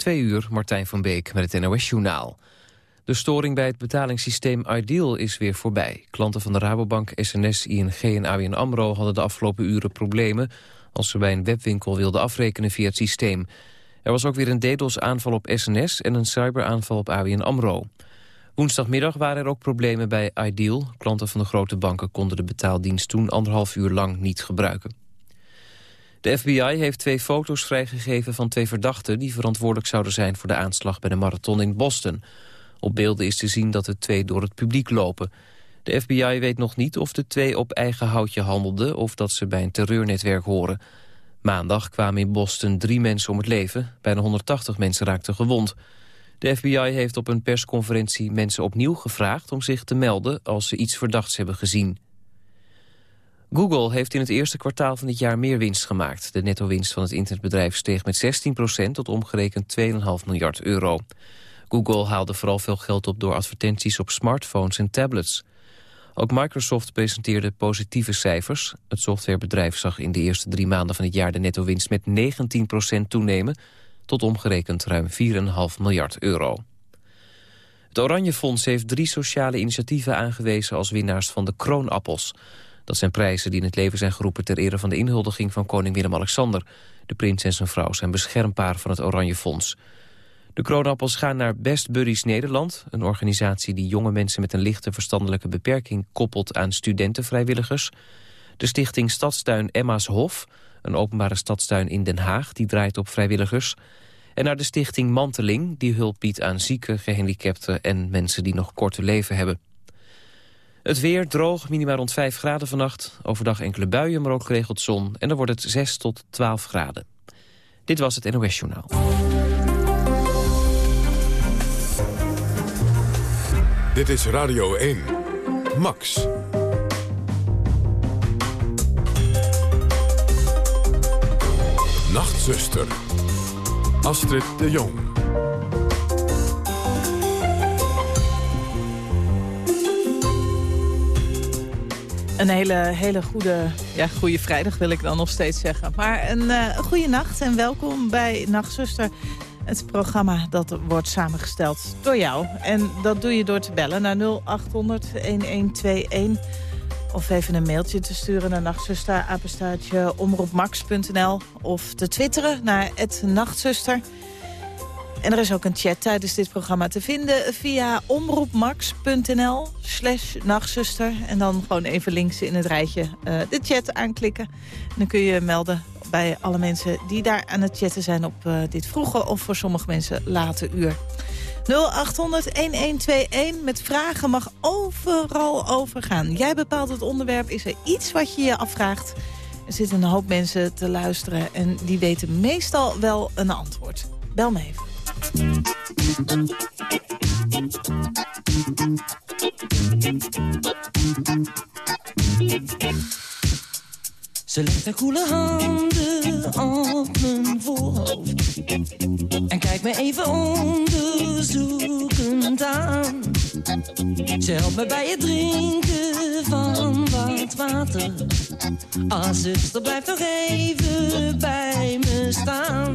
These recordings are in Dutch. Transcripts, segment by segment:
Twee uur, Martijn van Beek met het NOS-journaal. De storing bij het betalingssysteem Ideal is weer voorbij. Klanten van de Rabobank, SNS, ING en ABN AMRO hadden de afgelopen uren problemen... als ze bij een webwinkel wilden afrekenen via het systeem. Er was ook weer een DDoS-aanval op SNS en een cyberaanval op ABN AMRO. Woensdagmiddag waren er ook problemen bij Ideal. Klanten van de grote banken konden de betaaldienst toen anderhalf uur lang niet gebruiken. De FBI heeft twee foto's vrijgegeven van twee verdachten... die verantwoordelijk zouden zijn voor de aanslag bij de marathon in Boston. Op beelden is te zien dat de twee door het publiek lopen. De FBI weet nog niet of de twee op eigen houtje handelden... of dat ze bij een terreurnetwerk horen. Maandag kwamen in Boston drie mensen om het leven. Bijna 180 mensen raakten gewond. De FBI heeft op een persconferentie mensen opnieuw gevraagd... om zich te melden als ze iets verdachts hebben gezien. Google heeft in het eerste kwartaal van dit jaar meer winst gemaakt. De netto-winst van het internetbedrijf steeg met 16% tot omgerekend 2,5 miljard euro. Google haalde vooral veel geld op door advertenties op smartphones en tablets. Ook Microsoft presenteerde positieve cijfers. Het softwarebedrijf zag in de eerste drie maanden van het jaar de netto-winst met 19% toenemen... tot omgerekend ruim 4,5 miljard euro. Het Oranje Fonds heeft drie sociale initiatieven aangewezen als winnaars van de kroonappels... Dat zijn prijzen die in het leven zijn geroepen ter ere van de inhuldiging van koning Willem-Alexander. De prins en zijn vrouw zijn beschermpaar van het Oranje Fonds. De kroonappels gaan naar Best Buddies Nederland, een organisatie die jonge mensen met een lichte verstandelijke beperking koppelt aan studentenvrijwilligers. De stichting Stadstuin Emma's Hof, een openbare stadstuin in Den Haag, die draait op vrijwilligers. En naar de stichting Manteling, die hulp biedt aan zieken, gehandicapten en mensen die nog korte leven hebben. Het weer droog, minimaal rond 5 graden vannacht. Overdag enkele buien, maar ook geregeld zon. En dan wordt het 6 tot 12 graden. Dit was het NOS Journaal. Dit is Radio 1. Max. Nachtzuster. Astrid de Jong. Een hele, hele goede, ja, goede vrijdag wil ik dan nog steeds zeggen. Maar een uh, goede nacht en welkom bij Nachtzuster. Het programma dat wordt samengesteld door jou. En dat doe je door te bellen naar 0800-1121. Of even een mailtje te sturen naar nachtzuster, apenstaartje, omroepmax.nl. Of te twitteren naar het nachtzuster. En er is ook een chat tijdens dit programma te vinden via omroepmax.nl slash nachtzuster. En dan gewoon even links in het rijtje uh, de chat aanklikken. En dan kun je melden bij alle mensen die daar aan het chatten zijn op uh, dit vroege of voor sommige mensen late uur. 0800-1121 met vragen mag overal overgaan. Jij bepaalt het onderwerp. Is er iets wat je je afvraagt? Er zitten een hoop mensen te luisteren en die weten meestal wel een antwoord. Bel me even. Ze legt haar koele handen op mijn voorhoofd En kijkt me even onderzoekend aan. Ze helpt me bij het drinken van wat water. Ah, zuster, blijf nog even bij me staan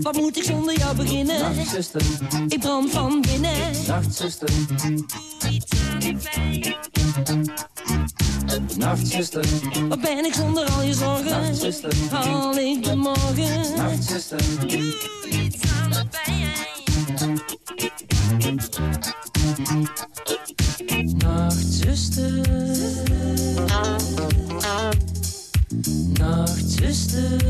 wat moet ik zonder jou beginnen? Nachtzuster, ik brand van binnen. Aan de pijn. Nachtzuster, wat ben ik zonder al je zorgen? Nachtzuster, haal ik de morgen? Nachtzuster, doe iets aan de pijn. Nachtzuster, Nachtzuster, Nachtzuster,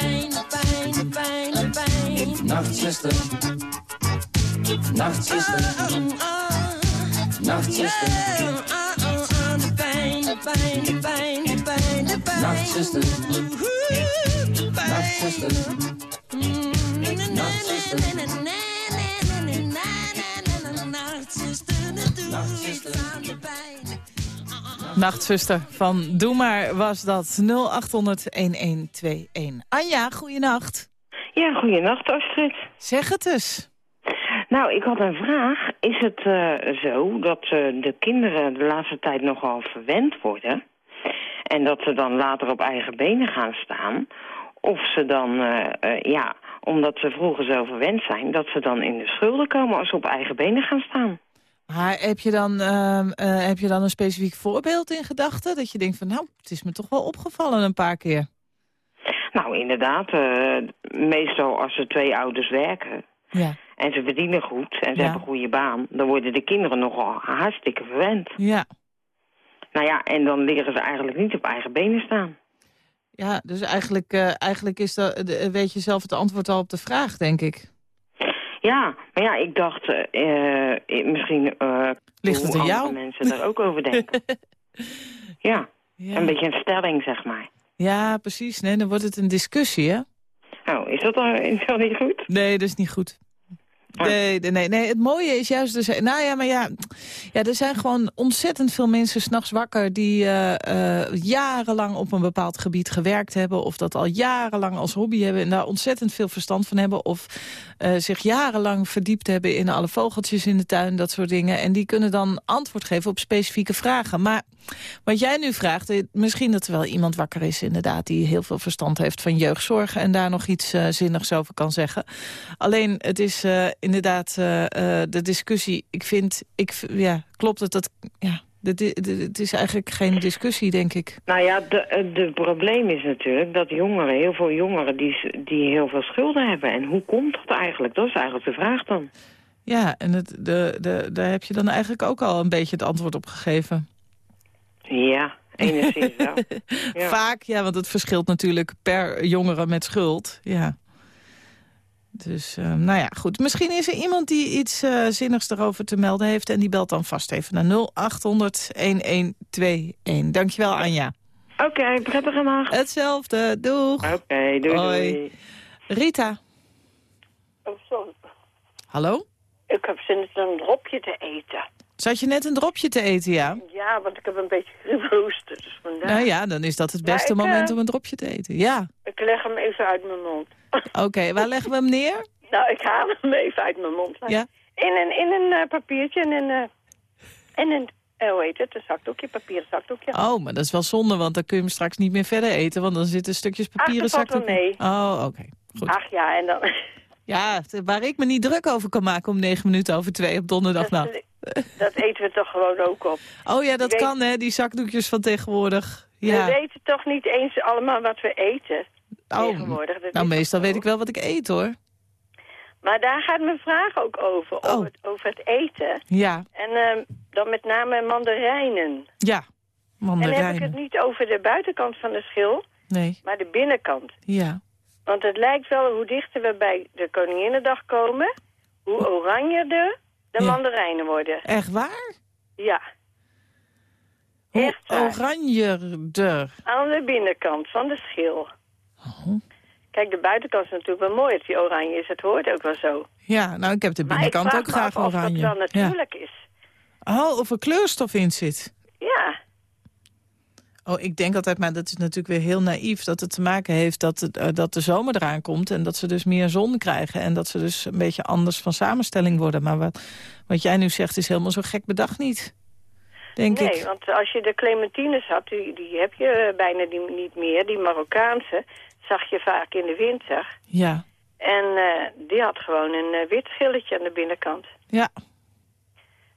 Nachtzuster, Nachtzuster, Nachtzuster, de pijn, de pijn, de pijn, pijn, de pijn. Nachtzuster, Nachtzuster, Nachtzuster van Doe Maar was dat 0800-1121. Anja, goeienacht. Ja, goeienacht Astrid. Zeg het eens. Nou, ik had een vraag. Is het eh, zo dat eh, de kinderen de laatste tijd nogal verwend worden... en dat ze dan later op eigen benen gaan staan... of ze dan, eh, ja, omdat ze vroeger zo verwend zijn... dat ze dan in de schulden komen als ze op eigen benen gaan staan? Maar heb je, dan, ehm, heb je dan een specifiek voorbeeld in gedachten? Dat je denkt van, nou, het is me toch wel opgevallen een paar keer. Nou, inderdaad. meestal als er twee ouders werken... Ja. En ze verdienen goed en ze Ja. hebben een goede baan. Dan worden de kinderen nogal hartstikke verwend. Ja. Nou ja, en dan leren ze eigenlijk niet op eigen benen staan. Ja, dus eigenlijk, eh, eigenlijk is dat, de- weet je zelf het antwoord al op de vraag, denk ik. Ja, maar ja, ik dacht, eh, eh, misschien eh Ligt het hoe aan jou? mensen daar ook over denken. ja, Ja, een beetje een stelling, zeg maar. Ja precies. Nee, dan wordt het een discussie, hè? Nou, is dat dan is dat niet goed? Nee, dat is niet goed. Nee, nee, nee, nee, het mooie is juist... Dus, nou ja, maar ja, ja, er zijn gewoon ontzettend veel mensen s'nachts wakker... die eh, eh, jarenlang op een bepaald gebied gewerkt hebben... of dat al jarenlang als hobby hebben... en daar ontzettend veel verstand van hebben... of eh, zich jarenlang verdiept hebben in alle vogeltjes in de tuin, dat soort dingen. En die kunnen dan antwoord geven op specifieke vragen. Maar wat jij nu vraagt, eh, misschien dat er wel iemand wakker is inderdaad... die heel veel verstand heeft van jeugdzorg... en daar nog iets eh, zinnigs over kan zeggen. Alleen, het is eh, inderdaad de discussie... Ik vind, ik, ja, klopt het dat... Ja, het is eigenlijk geen discussie, denk ik. Nou ja, de, de probleem is natuurlijk dat jongeren, heel veel jongeren, die, die heel veel schulden hebben. En hoe komt dat eigenlijk? Dat is eigenlijk de vraag dan. Ja, en het, de, de, daar heb je dan eigenlijk ook al een beetje het antwoord op gegeven. Ja, enigszins wel. Ja. Vaak, ja, want het verschilt natuurlijk per jongere met schuld. Ja. Dus, eh, nou ja, goed. Misschien is er iemand die iets eh, zinnigs erover te melden heeft... en die belt dan vast even naar 0800-1121. Dankjewel, Anja. Oké, prettige nacht. Hetzelfde, doeg. Oké, doei Hoi. doei. Rita, Oh, sorry. hallo? Ik heb zin in een dropje te eten. Zat je net een dropje te eten, ja? Ja, want ik heb een beetje kriebelhoesten. Dus vandaar. Nou ja, dan is dat het Ja, beste ik, eh, moment om een dropje te eten. Ja, Ik leg hem even uit mijn mond. oké. Waar leggen we hem neer? nou, ik haal hem even uit mijn mond. Ja. In een, in een eh, papiertje en een... eh, in een... hoe heet het? Een zakdoekje, papieren zakdoekje. Oh, maar dat is wel zonde, want dan kun je hem straks niet meer verder eten. Want dan zitten stukjes papieren dat valt wel zakdoek- mee. Oh, oké. Goed. Ach ja, en dan... Ja, waar ik me niet druk over kan maken om negen minuten over twee op donderdagnacht. Dat, eten we toch gewoon ook op. Oh ja, dat weet- kan hè, die zakdoekjes van tegenwoordig. We Ja. weten toch niet eens allemaal wat we eten Oh, tegenwoordig. Dat nou meestal weet ik wel wat ik eet hoor. Maar daar gaat mijn vraag ook over, Oh. over, het, over het eten. Ja, En ehm, dan met name mandarijnen. ja. En dan heb ik het Mandarijnen. niet over de buitenkant van de schil, Nee, maar de binnenkant. ja. Want het lijkt wel hoe dichter we bij de Koninginnedag komen, hoe oranjerder De Ja. mandarijnen worden. Echt waar? Ja. Hoe oranjerder. Aan de binnenkant van de schil. Oh. Kijk, de buitenkant is natuurlijk wel mooi als die oranje is. Het hoort ook wel zo. Ja, nou, ik heb de Maar ik binnenkant vraag ook me graag af of oranje. dat wel Ja. natuurlijk is. Oh, of er kleurstof in zit. Ja. Oh, ik denk altijd, maar dat is natuurlijk weer heel naïef... dat het te maken heeft dat, het, eh, dat de zomer eraan komt... en dat ze dus meer zon krijgen... en dat ze dus een beetje anders van samenstelling worden. Maar wat, wat jij nu zegt is helemaal zo gek bedacht niet. Denk nee, ik. want als je de clementines had, die, die heb je eh, bijna die, niet meer. Die Marokkaanse zag je vaak in de winter. Ja, En eh, die had gewoon een wit schilletje aan de binnenkant. ja.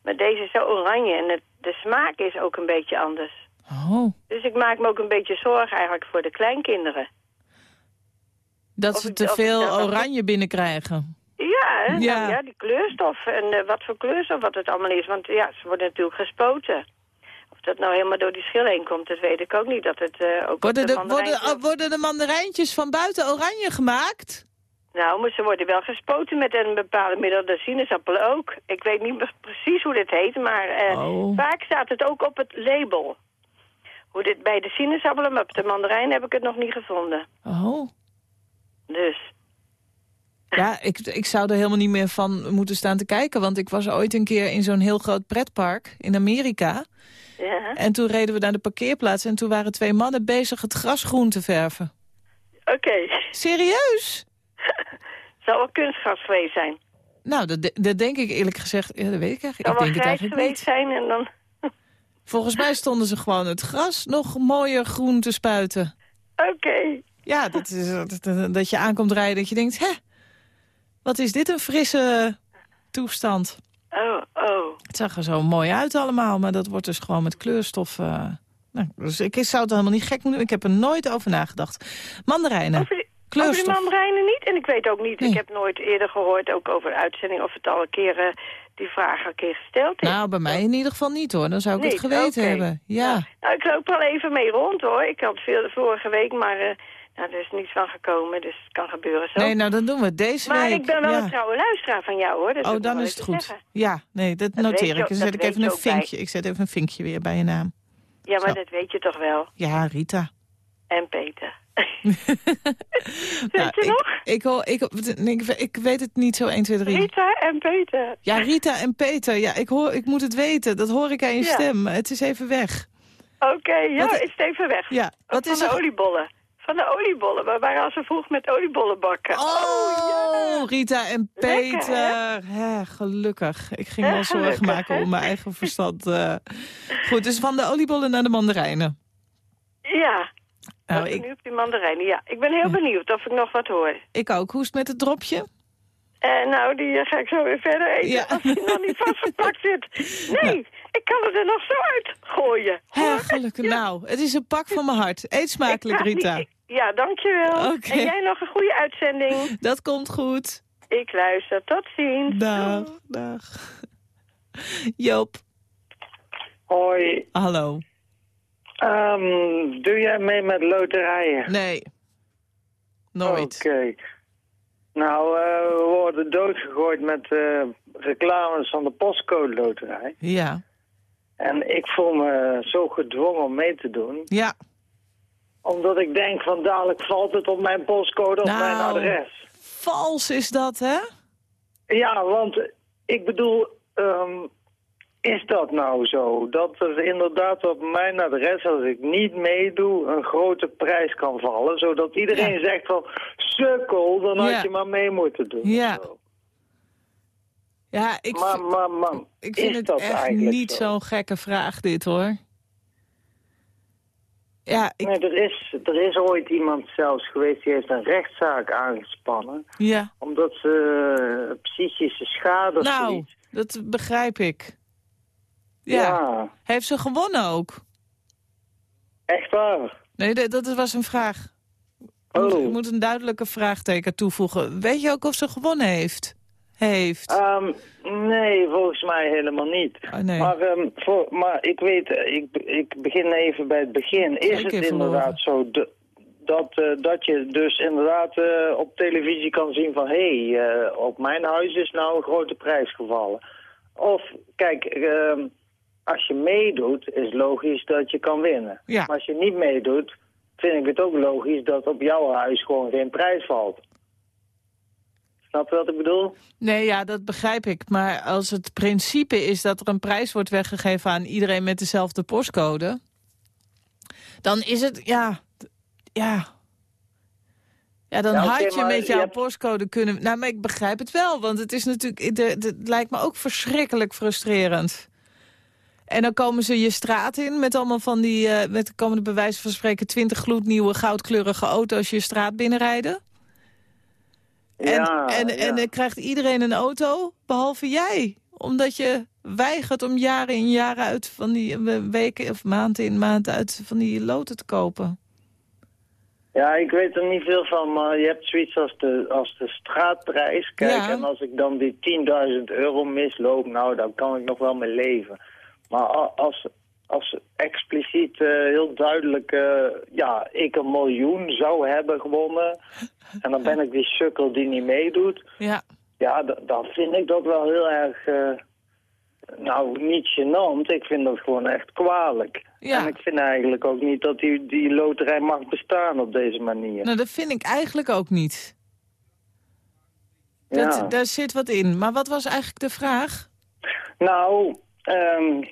Maar deze is zo oranje en het, de smaak is ook een beetje anders. Oh, Dus ik maak me ook een beetje zorgen eigenlijk voor de kleinkinderen. dat Of ze te ik veel oranje binnenkrijgen. Ja, hè? Ja. Nou ja, die kleurstof en eh, wat voor kleurstof wat het allemaal is. Want ja, ze worden natuurlijk gespoten. Of dat nou helemaal door die schil heen komt, dat weet ik ook niet. Dat het eh, ook Worden de, mandarijn worden, zo- oh, worden de mandarijntjes van buiten oranje gemaakt? Nou, maar ze worden wel gespoten met een bepaalde middel. De sinaasappelen ook. Ik weet niet pre- precies hoe dit heet, maar eh, Oh. vaak staat het ook op het label. Hoe dit bij de sinaasappelen, maar op de mandarijn heb ik het nog niet gevonden. Oh. Dus, Ja, ik, ik zou er helemaal niet meer van moeten staan te kijken. Want ik was ooit een keer in zo'n heel groot pretpark in Amerika. ja. En toen reden we naar de parkeerplaats. En toen waren twee mannen bezig het gras groen te verven. Oké. Serieus? Zal wel kunstgras geweest zijn. Nou, dat, dat denk ik eerlijk gezegd. Ja, dat weet ik eigenlijk. Ik wel denk het grijs eigenlijk geweest zijn en dan... Volgens mij stonden ze gewoon het gras nog mooier groen te spuiten. Oké. Ja, dat, is, dat, dat je aankomt rijden dat je denkt... hè, wat is dit een frisse toestand. Oh, oh. Het zag er zo mooi uit allemaal, maar dat wordt dus gewoon met kleurstof... eh, nou, dus ik zou het helemaal niet gek moeten doen. Ik heb er nooit over nagedacht. Mandarijnen, Over die, over die kleurstof. mandarijnen niet? En ik weet ook niet, Nee. ik heb nooit eerder gehoord, ook over uitzending, of het al een keer eh, die vraag al een keer gesteld is. Nou, bij mij in ieder geval niet hoor. Dan zou ik het geweten hebben. Ja. Nou, ik loop al even mee rond hoor. Ik had veel vorige week, maar eh, nou, er is niets van gekomen, dus het kan gebeuren zo. Nee, nou dan doen we het deze maar week. ik ben wel ja. een trouwe luisteraar van jou hoor. Dat Oh, dan is het goed. zeggen. Ja, nee, dat, noteer ik. Dan zet ik even een bij. vinkje. Ik zet even een vinkje weer bij je naam. Ja, maar Zo. dat weet je toch wel. Ja, Rita. En Peter. Nou, weet je ik, nog? Ik, hoor, ik, ik, ik weet het niet zo 1, 2, 3. Rita en Peter. Ja, Rita en Peter. Ja, ik, hoor, ik moet het weten. Dat hoor ik aan je Ja. stem. Het is even weg. Oké, ja, Wat- is het even weg. Ja, wat van is de er... oliebollen. Van de oliebollen. We waren al zo vroeg met oliebollen bakken. Oh, Rita en Lekker, Peter. Gelukkig. Ik ging wel zorgen maken hè? om mijn eigen verstand. eh. Goed, dus van de oliebollen naar de mandarijnen. Ja, Nou, nou, ik, nu op die mandarijnen. Ja, ik ben heel benieuwd of ik nog wat hoor. ik ook. Hoe is het met het dropje? En nou, die eh, ga ik zo weer verder eten. Ja. Als die nog niet vastgepakt zit. Nee, ik kan het er nog zo uit gooien. Hè, gelukkig. Nou, het is een pak van mijn hart. Eet smakelijk, Rita. ik- Ja, dankjewel. En jij nog een goede uitzending. Dat komt goed. Ik luister. Tot ziens. Dag, dag. Joop, Hoi, hallo. Ehm, doe jij mee met loterijen? Nee. Nooit. Oké. Nou, eh, we worden doodgegooid met eh, reclames van de postcode loterij. Ja. En ik voel me zo gedwongen om mee te doen. Ja. Omdat ik denk van dadelijk valt het op mijn postcode of Nou. mijn adres. Vals is dat, hè? Ja, want ik bedoel, ehm, is dat nou zo? Dat er inderdaad op mijn adres, als ik niet meedoe, een grote prijs kan vallen. Zodat iedereen zegt van, sukkel, dan had Ja. je maar mee moeten doen. Ja. zo. Ja, ik, Maar, vind- maar, maar, ik is vind het echt niet zo? zo'n gekke vraag, dit, hoor. Ja, ik, Nee, er is, er is ooit iemand zelfs geweest die heeft een rechtszaak aangespannen. ja. Omdat ze eh, psychische schade Nou, dat begrijp ik. Ja. ja, Heeft ze gewonnen ook? echt waar. Nee, dat- dat was een vraag. Oh. ik moet een duidelijke vraagteken toevoegen. Weet je ook of ze gewonnen heeft? Heeft. Ehm, nee, volgens mij helemaal niet. Oh, nee. Maar, ehm, voor, maar ik weet, ik, ik begin even bij het begin. Is het inderdaad zo dat, eh, dat je dus inderdaad eh, op televisie kan zien van... hé, hey, eh, op mijn huis is nou een grote prijs gevallen. Of, kijk, ehm, als je meedoet, is logisch dat je kan winnen. Ja. Maar als je niet meedoet, vind ik het ook logisch dat op jouw huis gewoon geen prijs valt. Snap je wat ik bedoel? Nee, ja, dat begrijp ik. Maar als het principe is dat er een prijs wordt weggegeven aan iedereen met dezelfde postcode... dan is het, ja, ja... Ja, dan Ja, had je met jouw postcode kunnen... Nou, maar ik begrijp het wel, want het is natuurlijk... Het lijkt me ook verschrikkelijk frustrerend. En dan komen ze je straat in met allemaal van die... eh met komen er bij wijze van spreken twintig gloednieuwe goudkleurige auto's je straat binnenrijden. En, Ja, en, ja. en dan krijgt iedereen een auto, behalve jij. Omdat je weigert om jaren in jaren uit van die weken of maanden in maand uit van die loten te kopen. Ja, ik weet er niet veel van, maar je hebt zoiets als de, als de straatprijs. Kijk, Ja. en als ik dan die 10.000 euro misloop, nou, dan kan ik nog wel mee leven. Maar als, als expliciet eh, heel duidelijk, eh, ja, ik een miljoen zou hebben gewonnen... en dan ben ik die sukkel die niet meedoet... Ja, ja, dan vind ik dat wel heel erg... eh, nou, niet gênant. Ik vind dat gewoon echt kwalijk. Ja. En ik vind eigenlijk ook niet dat die, die loterij mag bestaan op deze manier. nou dat vind ik eigenlijk ook niet. Dat, Ja. Daar zit wat in. Maar wat was eigenlijk de vraag? Nou, ehm,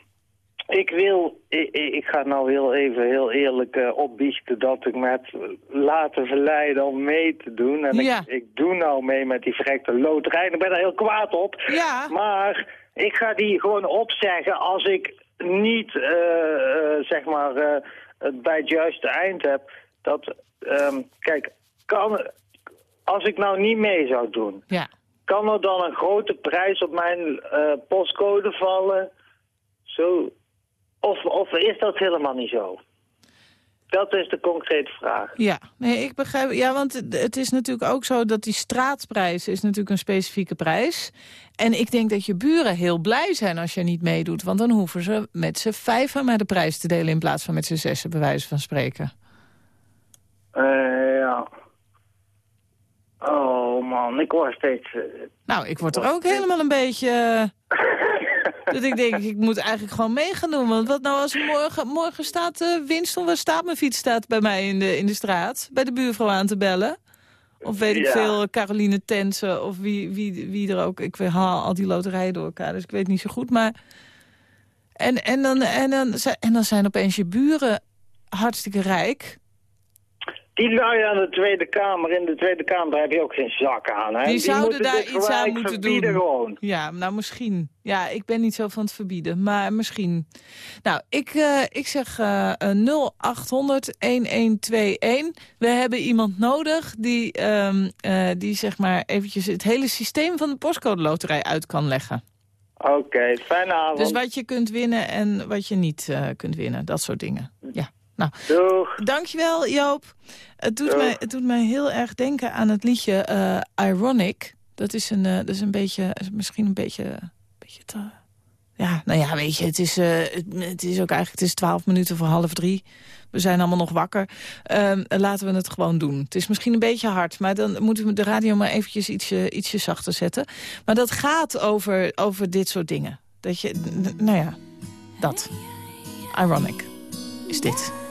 ik wil, ik, ik ga nou heel even heel eerlijk eh, opbiechten dat ik me heb laten verleiden om mee te doen. En Ja. ik, ik doe nou mee met die verrekte loterij en ik ben daar heel kwaad op. Ja. Maar ik ga die gewoon opzeggen als ik niet, eh, eh, zeg maar, eh, het bij het juiste eind heb. Dat, ehm, kijk, kan, als ik nou niet mee zou doen, Ja. kan er dan een grote prijs op mijn eh, postcode vallen? Zo. Of, of is dat helemaal niet zo? Dat is de concrete vraag. Ja, nee, ik begrijp. Ja, want het- is natuurlijk ook zo dat die straatprijs is natuurlijk een specifieke prijs. En ik denk dat je buren heel blij zijn als je niet meedoet. Want dan hoeven ze met z'n vijven maar de prijs te delen in plaats van met z'n zessen, bij wijze van spreken. Eh, ja. Oh man, ik word steeds... eh, Nou, ik word er ook helemaal een beetje... eh, dat ik denk, ik moet eigenlijk gewoon mee gaan doen. Want wat nou als morgen, morgen staat uh, Winston, waar staat mijn fiets, staat bij mij in de, in de straat. Bij de buurvrouw aan te bellen. Of weet ik Ja. veel, Caroline Tensen of wie, wie, wie er ook. Ik haal al die loterijen door elkaar, dus ik weet niet zo goed. Maar... En, en, dan, en, dan, en dan zijn opeens je buren hartstikke rijk. Die lui aan de Tweede Kamer, in de Tweede Kamer heb je ook geen zak aan. Hè? Die zouden moeten daar iets aan moeten doen. gewoon. Ja, nou misschien. Ja, ik ben niet zo van het verbieden, maar misschien. Nou, ik, eh, ik zeg eh, eh, 0800-1121. We hebben iemand nodig die, ehm, eh, die zeg maar eventjes het hele systeem van de postcode loterij uit kan leggen. Oké, fijne avond. Dus wat je kunt winnen en wat je niet eh, kunt winnen, dat soort dingen. Ja, nou, Doeg. Dankjewel, Joop. Het doet, Doeg. mij, het doet mij heel erg denken aan het liedje eh, Ironic. Dat is, een, eh, dat is een beetje, misschien een beetje, een beetje te... Ja, nou ja, weet je, het is, eh, het, het is ook eigenlijk het is twaalf minuten voor half drie. We zijn allemaal nog wakker. Ehm, laten we het gewoon doen. Het is misschien een beetje hard, maar dan moeten we de radio maar eventjes ietsje, ietsje zachter zetten. Maar dat gaat over, over dit soort dingen. Dat je, nou ja, dat. Ironic is dit.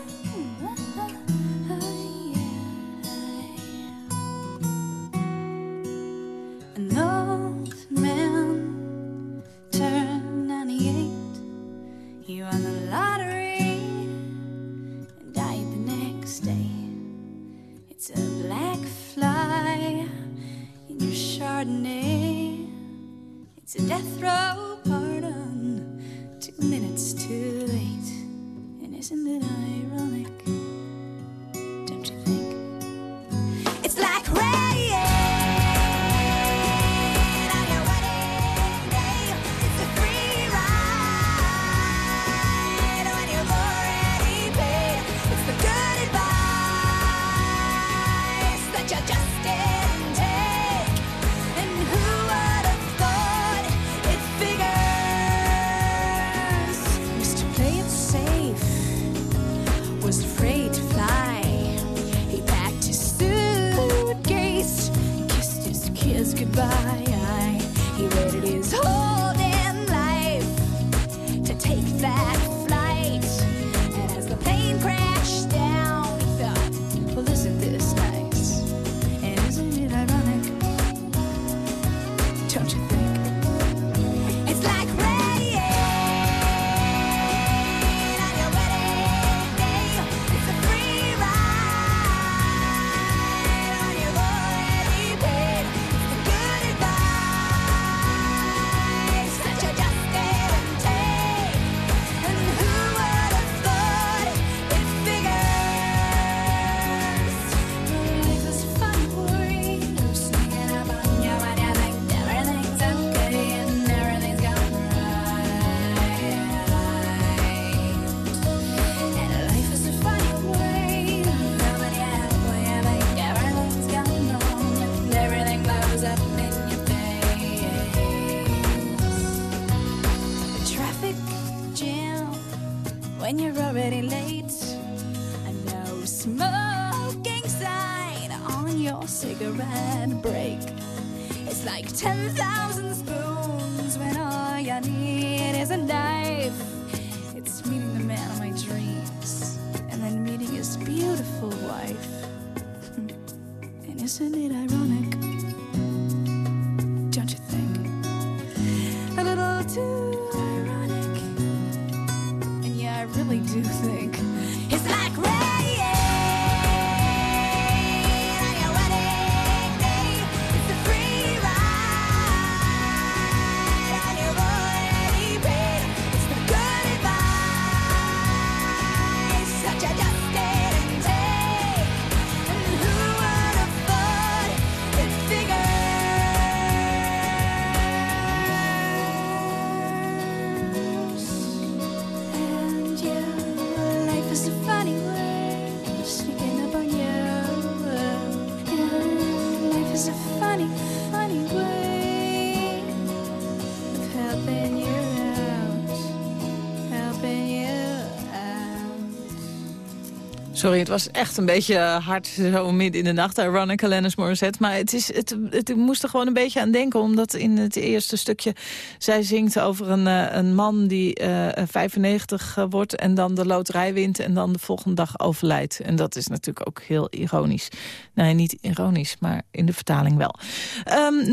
Sorry, het was echt een beetje hard zo midden in de nacht. Ironic, Alanis Morissette. Maar het, is, het, het, moest er gewoon een beetje aan denken. Omdat in het eerste stukje zij zingt over een, eh, een man die eh, 95 wordt... en dan de loterij wint en dan de volgende dag overlijdt. En dat is natuurlijk ook heel ironisch. Nee, niet ironisch, maar in de vertaling wel. Ehm 0800-1121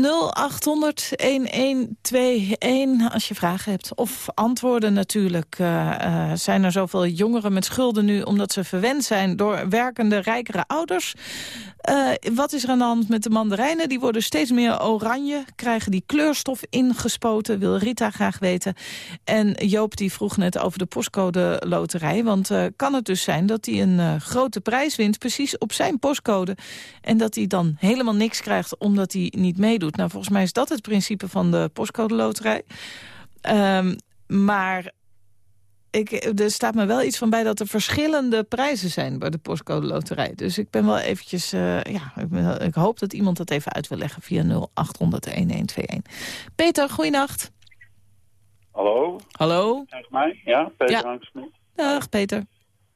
als je vragen hebt. Of antwoorden natuurlijk. Eh, eh, zijn er zoveel jongeren met schulden nu... omdat ze verwend zijn door werkende, rijkere ouders? Eh, wat is er aan de hand met de mandarijnen? Die worden steeds meer oranje, krijgen die kleurstof ingespoten, wil Rita graag weten. En Joop die vroeg net over de postcode loterij. Want eh, kan het dus zijn dat hij een eh, grote prijs wint, precies op zijn postcode. En dat hij dan helemaal niks krijgt omdat hij niet meedoet. Nou, volgens mij is dat het principe van de postcode loterij. Ehm, maar ik, er staat me wel iets van bij dat er verschillende prijzen zijn bij de postcode loterij. Dus ik ben wel eventjes, eh, ja, ik, ben- ik hoop dat iemand dat even uit wil leggen via 0800-1121. Peter, goeienacht. Hallo, Hallo. zeg mij. Ja, Peter Ja. Hangsmit. Dag Peter.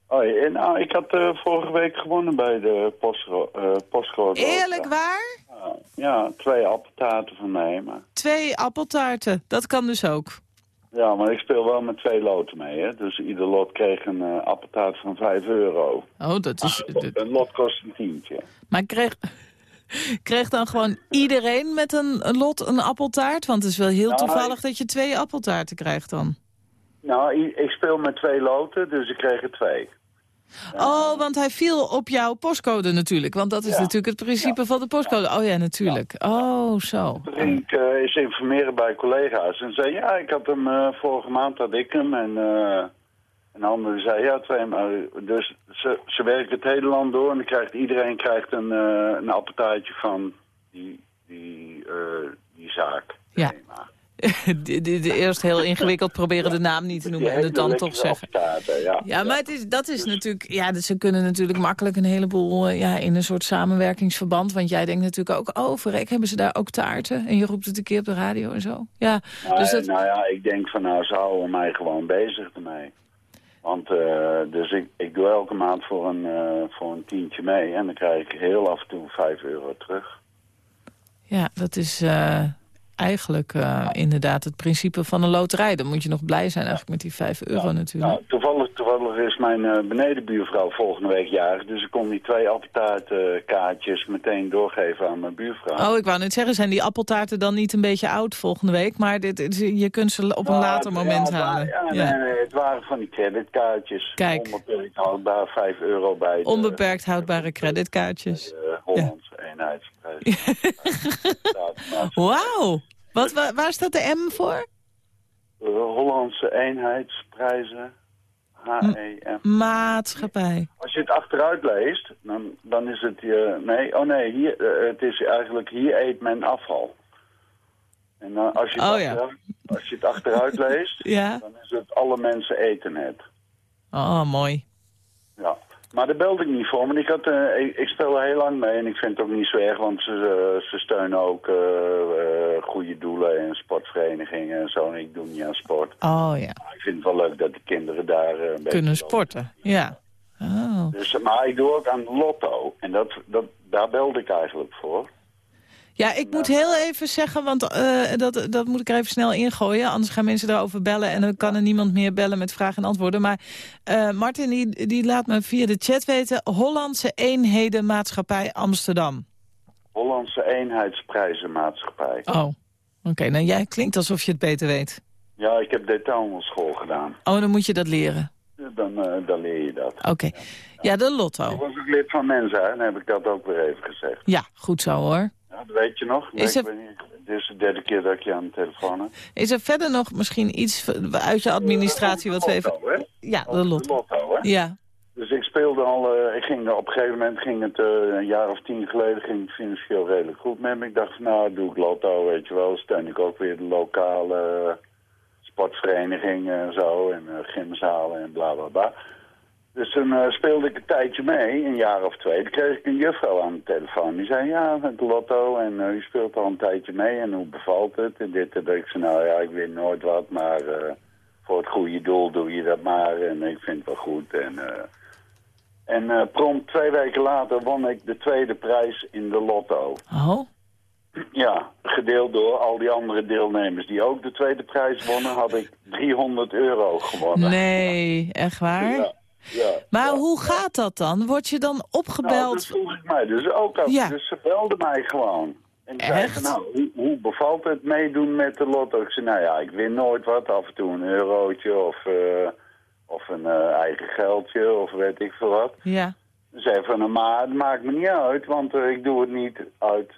Hoi, nou, ik had eh, vorige week gewonnen bij de postro- eh, postcode. Eerlijk waar? Ja, ja, twee appeltaarten van mij. Maar, Twee appeltaarten, dat kan dus ook. Ja, maar ik speel wel met twee loten mee. Hè? Dus ieder lot kreeg een eh, appeltaart van 5 euro. Oh, dat is... dat- Een lot kost een tientje. Maar kreeg, kreeg dan gewoon iedereen met een, lot een appeltaart? Want het is wel heel Nou, toevallig ik- dat je twee appeltaarten krijgt dan. Nou, ik speel met twee loten, dus ik kreeg er twee. Oh, want hij viel op jouw postcode natuurlijk. Want dat is Ja. natuurlijk het principe van de postcode. Oh ja, natuurlijk. Oh, zo. Toen ik eh, eens informeren bij collega's en zei, ja, ik had hem, eh, vorige maand had ik hem. En eh, een ander zei, ja, twee maar Dus ze, ze werken het hele land door en dan krijgt, iedereen krijgt een, een van die, die, die zaak. Ja. Thema. de, de, de eerst heel ingewikkeld proberen de naam niet te noemen en het dan toch zeggen. ja. Ja, maar het is, dat is natuurlijk... Ja, dus ze kunnen natuurlijk makkelijk een heleboel eh, ja, in een soort samenwerkingsverband. Want jij denkt natuurlijk ook, oh, verrek, hebben ze daar ook taarten? En je roept het een keer op de radio en zo. Ja, Nou, dus dat... nou ja, ik denk van nou, ze houden mij gewoon bezig ermee. Want eh, dus ik, ik doe elke maand voor een, eh, voor een tientje mee en dan krijg ik heel af en toe 5 euro terug. Ja, dat is eigenlijk eh, inderdaad het principe van een loterij. Dan moet je nog blij zijn eigenlijk met die 5 euro natuurlijk. Nou, toevallig, toevallig is mijn eh, benedenbuurvrouw volgende week jarig, dus ik kon die twee appeltaartkaartjes meteen doorgeven aan mijn buurvrouw. Oh, ik wou net zeggen, zijn die appeltaarten dan niet een beetje oud volgende week? Maar dit, dit- je kunt ze op een Ja, later moment ja, halen. waren- Ja. Nee, nee, het waren van die creditkaartjes. Kijk. Onbeperkt houdbaar, 5 euro bij de, Onbeperkt houdbare creditkaartjes. de Hollandse eenheidsprijs. Ja, maar- Wauw! Wat, wa- waar staat de M voor? De Hollandse eenheidsprijzen. HEM. Maatschappij. Als je het achteruit leest, dan, dan is het je... Nee, oh nee, hier, eh, het is eigenlijk hier eet men afval. En dan, als, je het Oh ja. achteruit, als je het achteruit leest, Ja. dan is het alle mensen eten het. Oh, mooi. Ja. Maar daar belde ik niet voor, want ik, had, eh, ik, ik speel er heel lang mee en ik vind het ook niet zo erg, want ze, eh, ze steunen ook eh, goede doelen en sportverenigingen en zo. En ik doe niet aan sport. Oh ja, Maar ik vind het wel leuk dat de kinderen daar een beetje... kunnen sporten. Ja. Oh. Dus, maar ik doe ook aan lotto en dat, dat, daar belde ik eigenlijk voor. Ja, ik moet heel even zeggen, want eh, dat, dat moet ik er even snel ingooien. Anders gaan mensen daarover bellen en dan kan er niemand meer bellen met vragen en antwoorden. Maar eh, Martin die, die laat me via de chat weten... Hollandse Eenheden Maatschappij Amsterdam. Hollandse Eenheidsprijzenmaatschappij. Oh, oké. nou, jij klinkt alsof je het beter weet. Ja, ik heb detailschool gedaan. Oh, dan moet je dat leren. Dan, eh, dan leer je dat. Oké. Ja, de Ik lotto. was ook lid van Mensa, en dan heb ik dat ook weer even gezegd. Ja, goed zo hoor. Ja, dat weet je nog. Is er- niet, Dit is de derde keer dat ik je aan de telefoon heb. Is er verder nog misschien iets uit je administratie wat we even... Ja, de lotto. lotto, hè? Ja, Dus ik speelde al, eh, ik ging op een gegeven moment, ging het eh, een jaar of tien geleden, ging het financieel redelijk goed met me. Ik dacht, van, nou, doe ik lotto, weet je wel. Steun ik ook weer de lokale eh, sportverenigingen en zo, en gymzalen en bla bla bla. Dus toen eh, speelde ik een tijdje mee, een jaar of twee. Toen kreeg ik een juffrouw aan de telefoon. Die zei, ja, met lotto en eh, u speelt al een tijdje mee en hoe bevalt het? En dit en dat. Ik zei, nou ja, ik win nooit wat, maar eh, voor het goede doel doe je dat maar. En ik vind het wel goed. En, en prompt twee weken later won ik de tweede prijs in de lotto. oh. Ja, gedeeld door al die andere deelnemers die ook de tweede prijs wonnen, had ik 300 euro gewonnen. Nee, echt waar? Ja, ja, Maar ja. hoe gaat dat dan? Word je dan Nou, opgebeld? dat vroeg ik mij dus ook af. Ja. Dus ze belde mij gewoon. En Echt? nou, hoe, hoe bevalt het meedoen met de lotto? Ik zei, nou ja, ik win nooit wat. Af en toe een eurotje of, eh, of een eh, eigen geldje of weet ik veel wat. Ja. Ze zei van, nou, maar het maakt me niet uit, want eh, ik doe het niet uit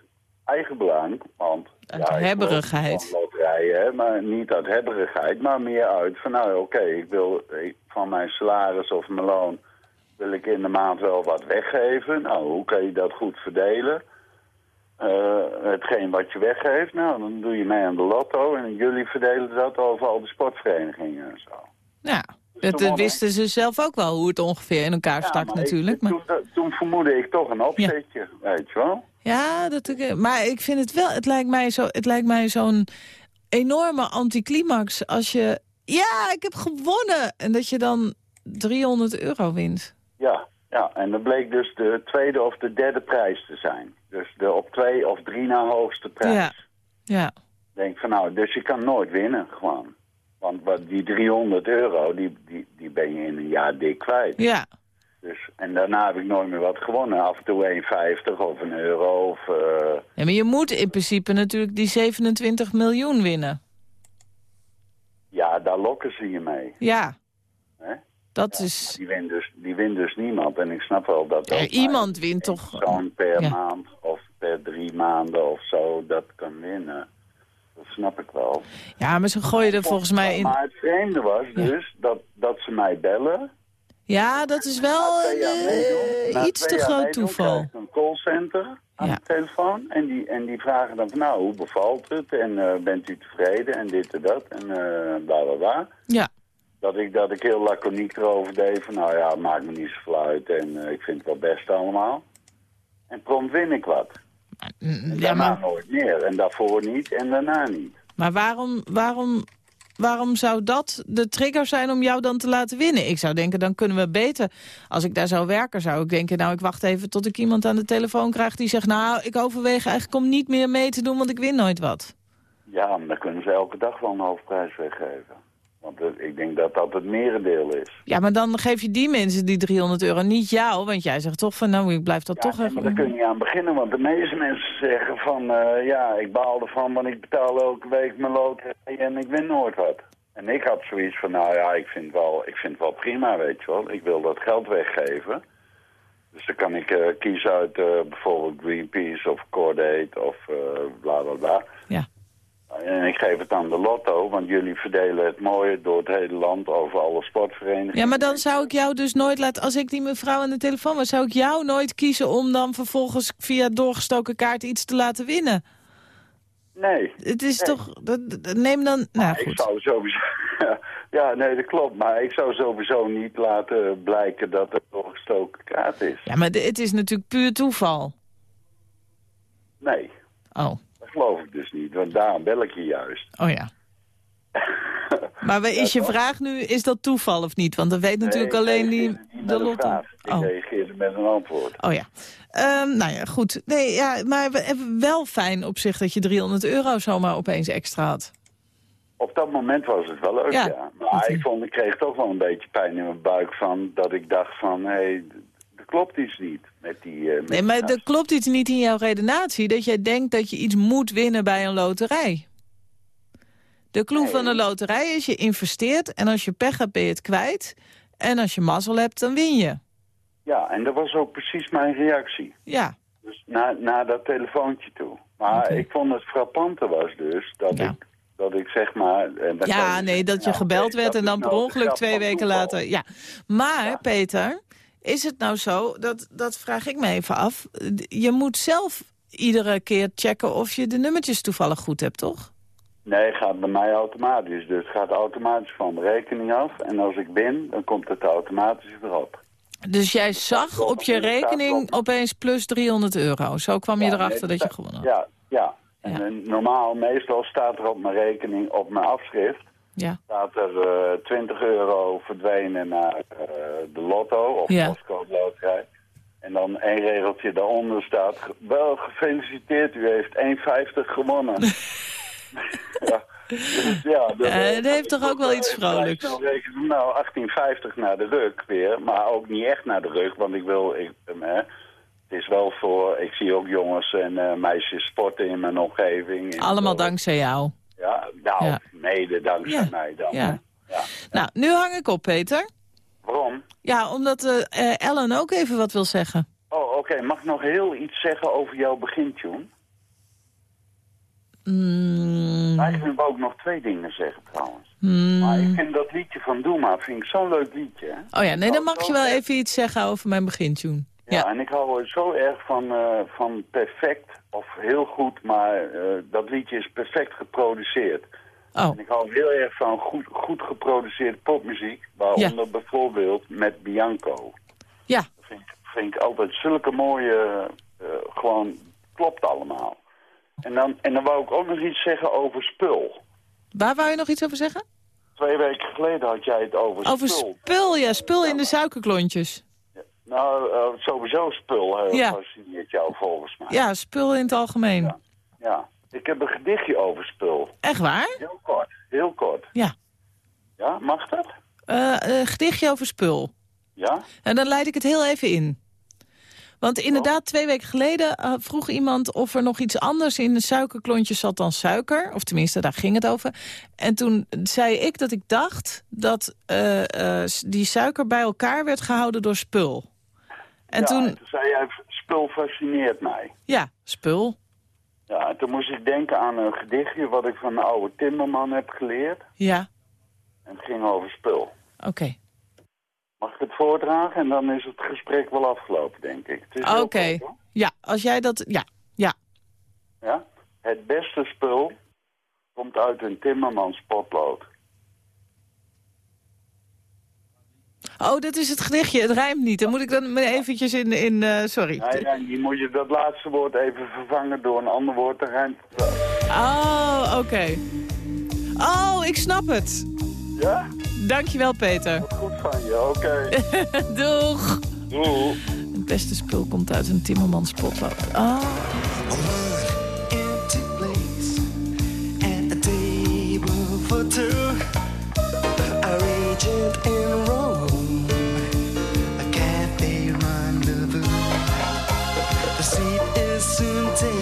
eigen belang. Want, Uit ja, hebberigheid. loterijen, maar niet uit hebberigheid, maar meer uit van, nou oké, ik wil ik, van mijn salaris of mijn loon wil ik in de maand wel wat weggeven. Nou, hoe kan je dat goed verdelen? Eh, hetgeen wat je weggeeft, nou, dan doe je mee aan de lotto en jullie verdelen dat over al de sportverenigingen en zo. Ja, dat toen won ik. wisten ze zelf ook wel hoe het ongeveer in elkaar Ja, stak maar ik- natuurlijk. Maar, toen, toen vermoedde ik toch een opzetje, weet je wel? ja, dat, ik- maar ik vind het wel, het lijkt mij zo, het lijkt mij zo'n enorme anticlimax als je, ja, ik heb gewonnen. En dat je dan 300 euro wint. Ja, ja, en dat bleek dus de tweede of de derde prijs te zijn. Dus de op twee of drie na hoogste prijs. Ja. Ja, Denk van nou, dus je kan nooit winnen gewoon. Want wat, die 300 euro, die, die, die ben je in een jaar dik kwijt. ja. Dus, en daarna heb ik nooit meer wat gewonnen. Af en toe 1,50 of een euro. Of, eh, ja. Maar je moet in principe natuurlijk die 27 miljoen winnen. Ja, daar lokken ze je mee. Ja, Hè? dat is... Die wint, dus, die wint dus niemand. En ik snap wel dat... Ja, iemand wint toch... Zo'n per Ja. maand of per drie maanden of zo dat kan winnen. Dat snap ik wel. Ja, maar ze gooien er volgens mij in... Maar het vreemde was dus dat, dat ze mij bellen. Ja, dat is wel eh, meedoen- iets te groot meedoen toeval. een callcenter aan Ja. de telefoon. En die, en die vragen dan van nou, hoe bevalt het? En eh, bent u tevreden? En dit en dat. En eh bla bla bla. Ja, Dat ik, dat ik heel laconiek erover deed van nou ja, maakt me niet zoveel uit. En eh, ik vind het wel best allemaal. En prompt win ik wat. mm, En ja daarna maar, nooit meer. En daarvoor niet en daarna niet. maar waarom, waarom, waarom zou dat de trigger zijn om jou dan te laten winnen? Ik zou denken, dan kunnen we beter... Als ik daar zou werken, zou ik denken... nou, ik wacht even tot ik iemand aan de telefoon krijg die zegt... nou, ik overweeg eigenlijk om niet meer mee te doen, want ik win nooit wat. Ja, dan kunnen ze elke dag wel een hoofdprijs weggeven. Want eh, ik denk dat dat het merendeel is. Ja, maar dan geef je die mensen die 300 euro, niet jou. Want jij zegt toch van, nou, ik blijf dat Ja, toch nee, even... maar daar kun je niet aan beginnen, want de meeste mensen zeggen van... eh, ja, ik baal ervan, want ik betaal elke week mijn loterij en ik win nooit wat. En ik had zoiets van, nou ja, ik vind, wel, ik vind het wel prima, weet je wel. Ik wil dat geld weggeven. Dus dan kan ik eh, kiezen uit bijvoorbeeld Greenpeace of Cordate of bla bla bla. Ja. En ik geef het aan de lotto, want jullie verdelen het mooie door het hele land over alle sportverenigingen. Ja, maar dan zou ik jou dus nooit laten... Als ik die mevrouw aan de telefoon was, zou ik jou nooit kiezen... om dan vervolgens via doorgestoken kaart iets te laten winnen. Nee. Het is Nee. toch... Neem dan... Nou, ik goed. zou sowieso... Ja, nee, dat klopt. Maar ik zou sowieso niet laten blijken dat het een gestoken kaart is. Ja, maar het is natuurlijk puur toeval. Nee, Oh, geloof ik dus niet. Want daarom bel ik je juist. oh ja. Maar is je vraag nu, is dat toeval of niet? Want dan weet natuurlijk Nee, alleen die, de lotto. vraag. Ik Oh. reageerde met een antwoord. oh ja. Ehm, nou ja, goed. Nee, ja, maar we hebben wel fijn op zich dat je 300 euro zomaar opeens extra had. Op dat moment was het wel leuk, Ja, ja. Maar ik, vond, ik kreeg toch wel een beetje pijn in mijn buik van... dat ik dacht van, hé, hey, er klopt iets niet met die... eh, met Nee, maar er klopt iets niet in jouw redenatie... dat jij denkt dat je iets moet winnen bij een loterij. De clue van een loterij is je investeert... en als je pech hebt ben je het kwijt. En als je mazzel hebt, dan win je. Ja, en dat was ook precies mijn reactie. Ja, Dus na, na dat telefoontje toe. Maar ik vond het frappante was dus dat, Ja. ik, dat ik zeg maar... kan ja nee, dat je nou, gebeld werd dat en dan per nou ongeluk twee weken later. Ja. Maar, Ja. Peter, is het nou zo, dat, dat vraag ik me even af... je moet zelf iedere keer checken of je de nummertjes toevallig goed hebt, toch? Nee, het gaat bij mij automatisch. Dus het gaat automatisch van mijn rekening af. En als ik win, dan komt het automatisch erop. Dus jij zag op je rekening opeens plus 300 euro. Zo kwam je Ja, erachter nee, dat je gewonnen had. Ja, ja. En Ja. normaal, meestal staat er op mijn rekening, op mijn afschrift... Ja. staat er eh 20 euro verdwenen naar eh, de lotto of Ja. postcode loterij. En dan één regeltje daaronder staat... Wel gefeliciteerd, u heeft 1,50 gewonnen. ja. Dus ja, dat, Eh, dat heeft toch ook wel iets vrolijks? Nou, rekenen, nou, 1850 naar de rug weer, maar ook niet echt naar de rug, want ik wil... Ik, eh, het is wel voor... Ik zie ook jongens en eh, meisjes sporten in mijn omgeving. Allemaal dankzij jou. Ja, nou, Ja. mede dankzij Ja, mij dan. ja. ja. Nou, nu hang ik op, Peter. Waarom? Ja, omdat eh, eh, Ellen ook even wat wil zeggen. Oh, oké. Mag ik nog heel iets zeggen over jouw begintune? Mm, Eigenlijk wil ook nog twee dingen zeggen trouwens. mm. Maar ik vind dat liedje van Doe maar, vind ik zo'n leuk liedje. hè? Oh ja, nee, dan mag je wel even iets zeggen over mijn begintune. Ja, Ja, en ik hou zo erg van, eh, van perfect of heel goed, maar eh, dat liedje is perfect geproduceerd. oh, En ik hou heel erg van goed, goed geproduceerde popmuziek, waaronder bijvoorbeeld met Bianco. ja. Dat vind, ik- vind ik altijd zulke mooie, eh, gewoon klopt allemaal. En dan, en dan wou ik ook nog iets zeggen over spul. Waar wou je nog iets over zeggen? Twee weken geleden had jij het over, Over spul. spul, ja, spul in de suikerklontjes. Nou, eh, sowieso spul heel Ja. fascineert jou volgens mij. Ja, spul in het algemeen. Ja. Ja. Ik heb een gedichtje over spul. Echt waar? Heel kort, heel kort. Ja. Ja, mag dat? Eh, een gedichtje over spul. Ja? En dan leid ik het heel even in. Want inderdaad, twee weken geleden eh, vroeg iemand of er nog iets anders in de suikerklontjes zat dan suiker. Of tenminste, daar ging het over. En toen zei ik dat ik dacht dat eh, eh, die suiker bij elkaar werd gehouden door spul. En ja, toen, en toen zei jij, spul fascineert mij. ja, spul. Ja, en toen moest ik denken aan een gedichtje wat ik van een oude timmerman heb geleerd. Ja, En het ging over spul. oké. Mag ik het voordragen? En dan is het gesprek wel afgelopen, denk ik. Oké. Ja, als jij dat... Ja, ja. Ja? Het beste spul komt uit een timmermans potlood. Oh, dat is het gedichtje. Het rijmt niet. Dan moet ik dan eventjes in... in eh, sorry. Nee, nee, die moet je dat laatste woord even vervangen door een ander woord. Dan rijmt het wel. Oh, oké. Oh, ik snap het. Ja? Dankjewel, Peter. Goed van je, oké. Doeg. Doei. Het beste spul komt uit een timmermans potlood. Oh. empty place soon take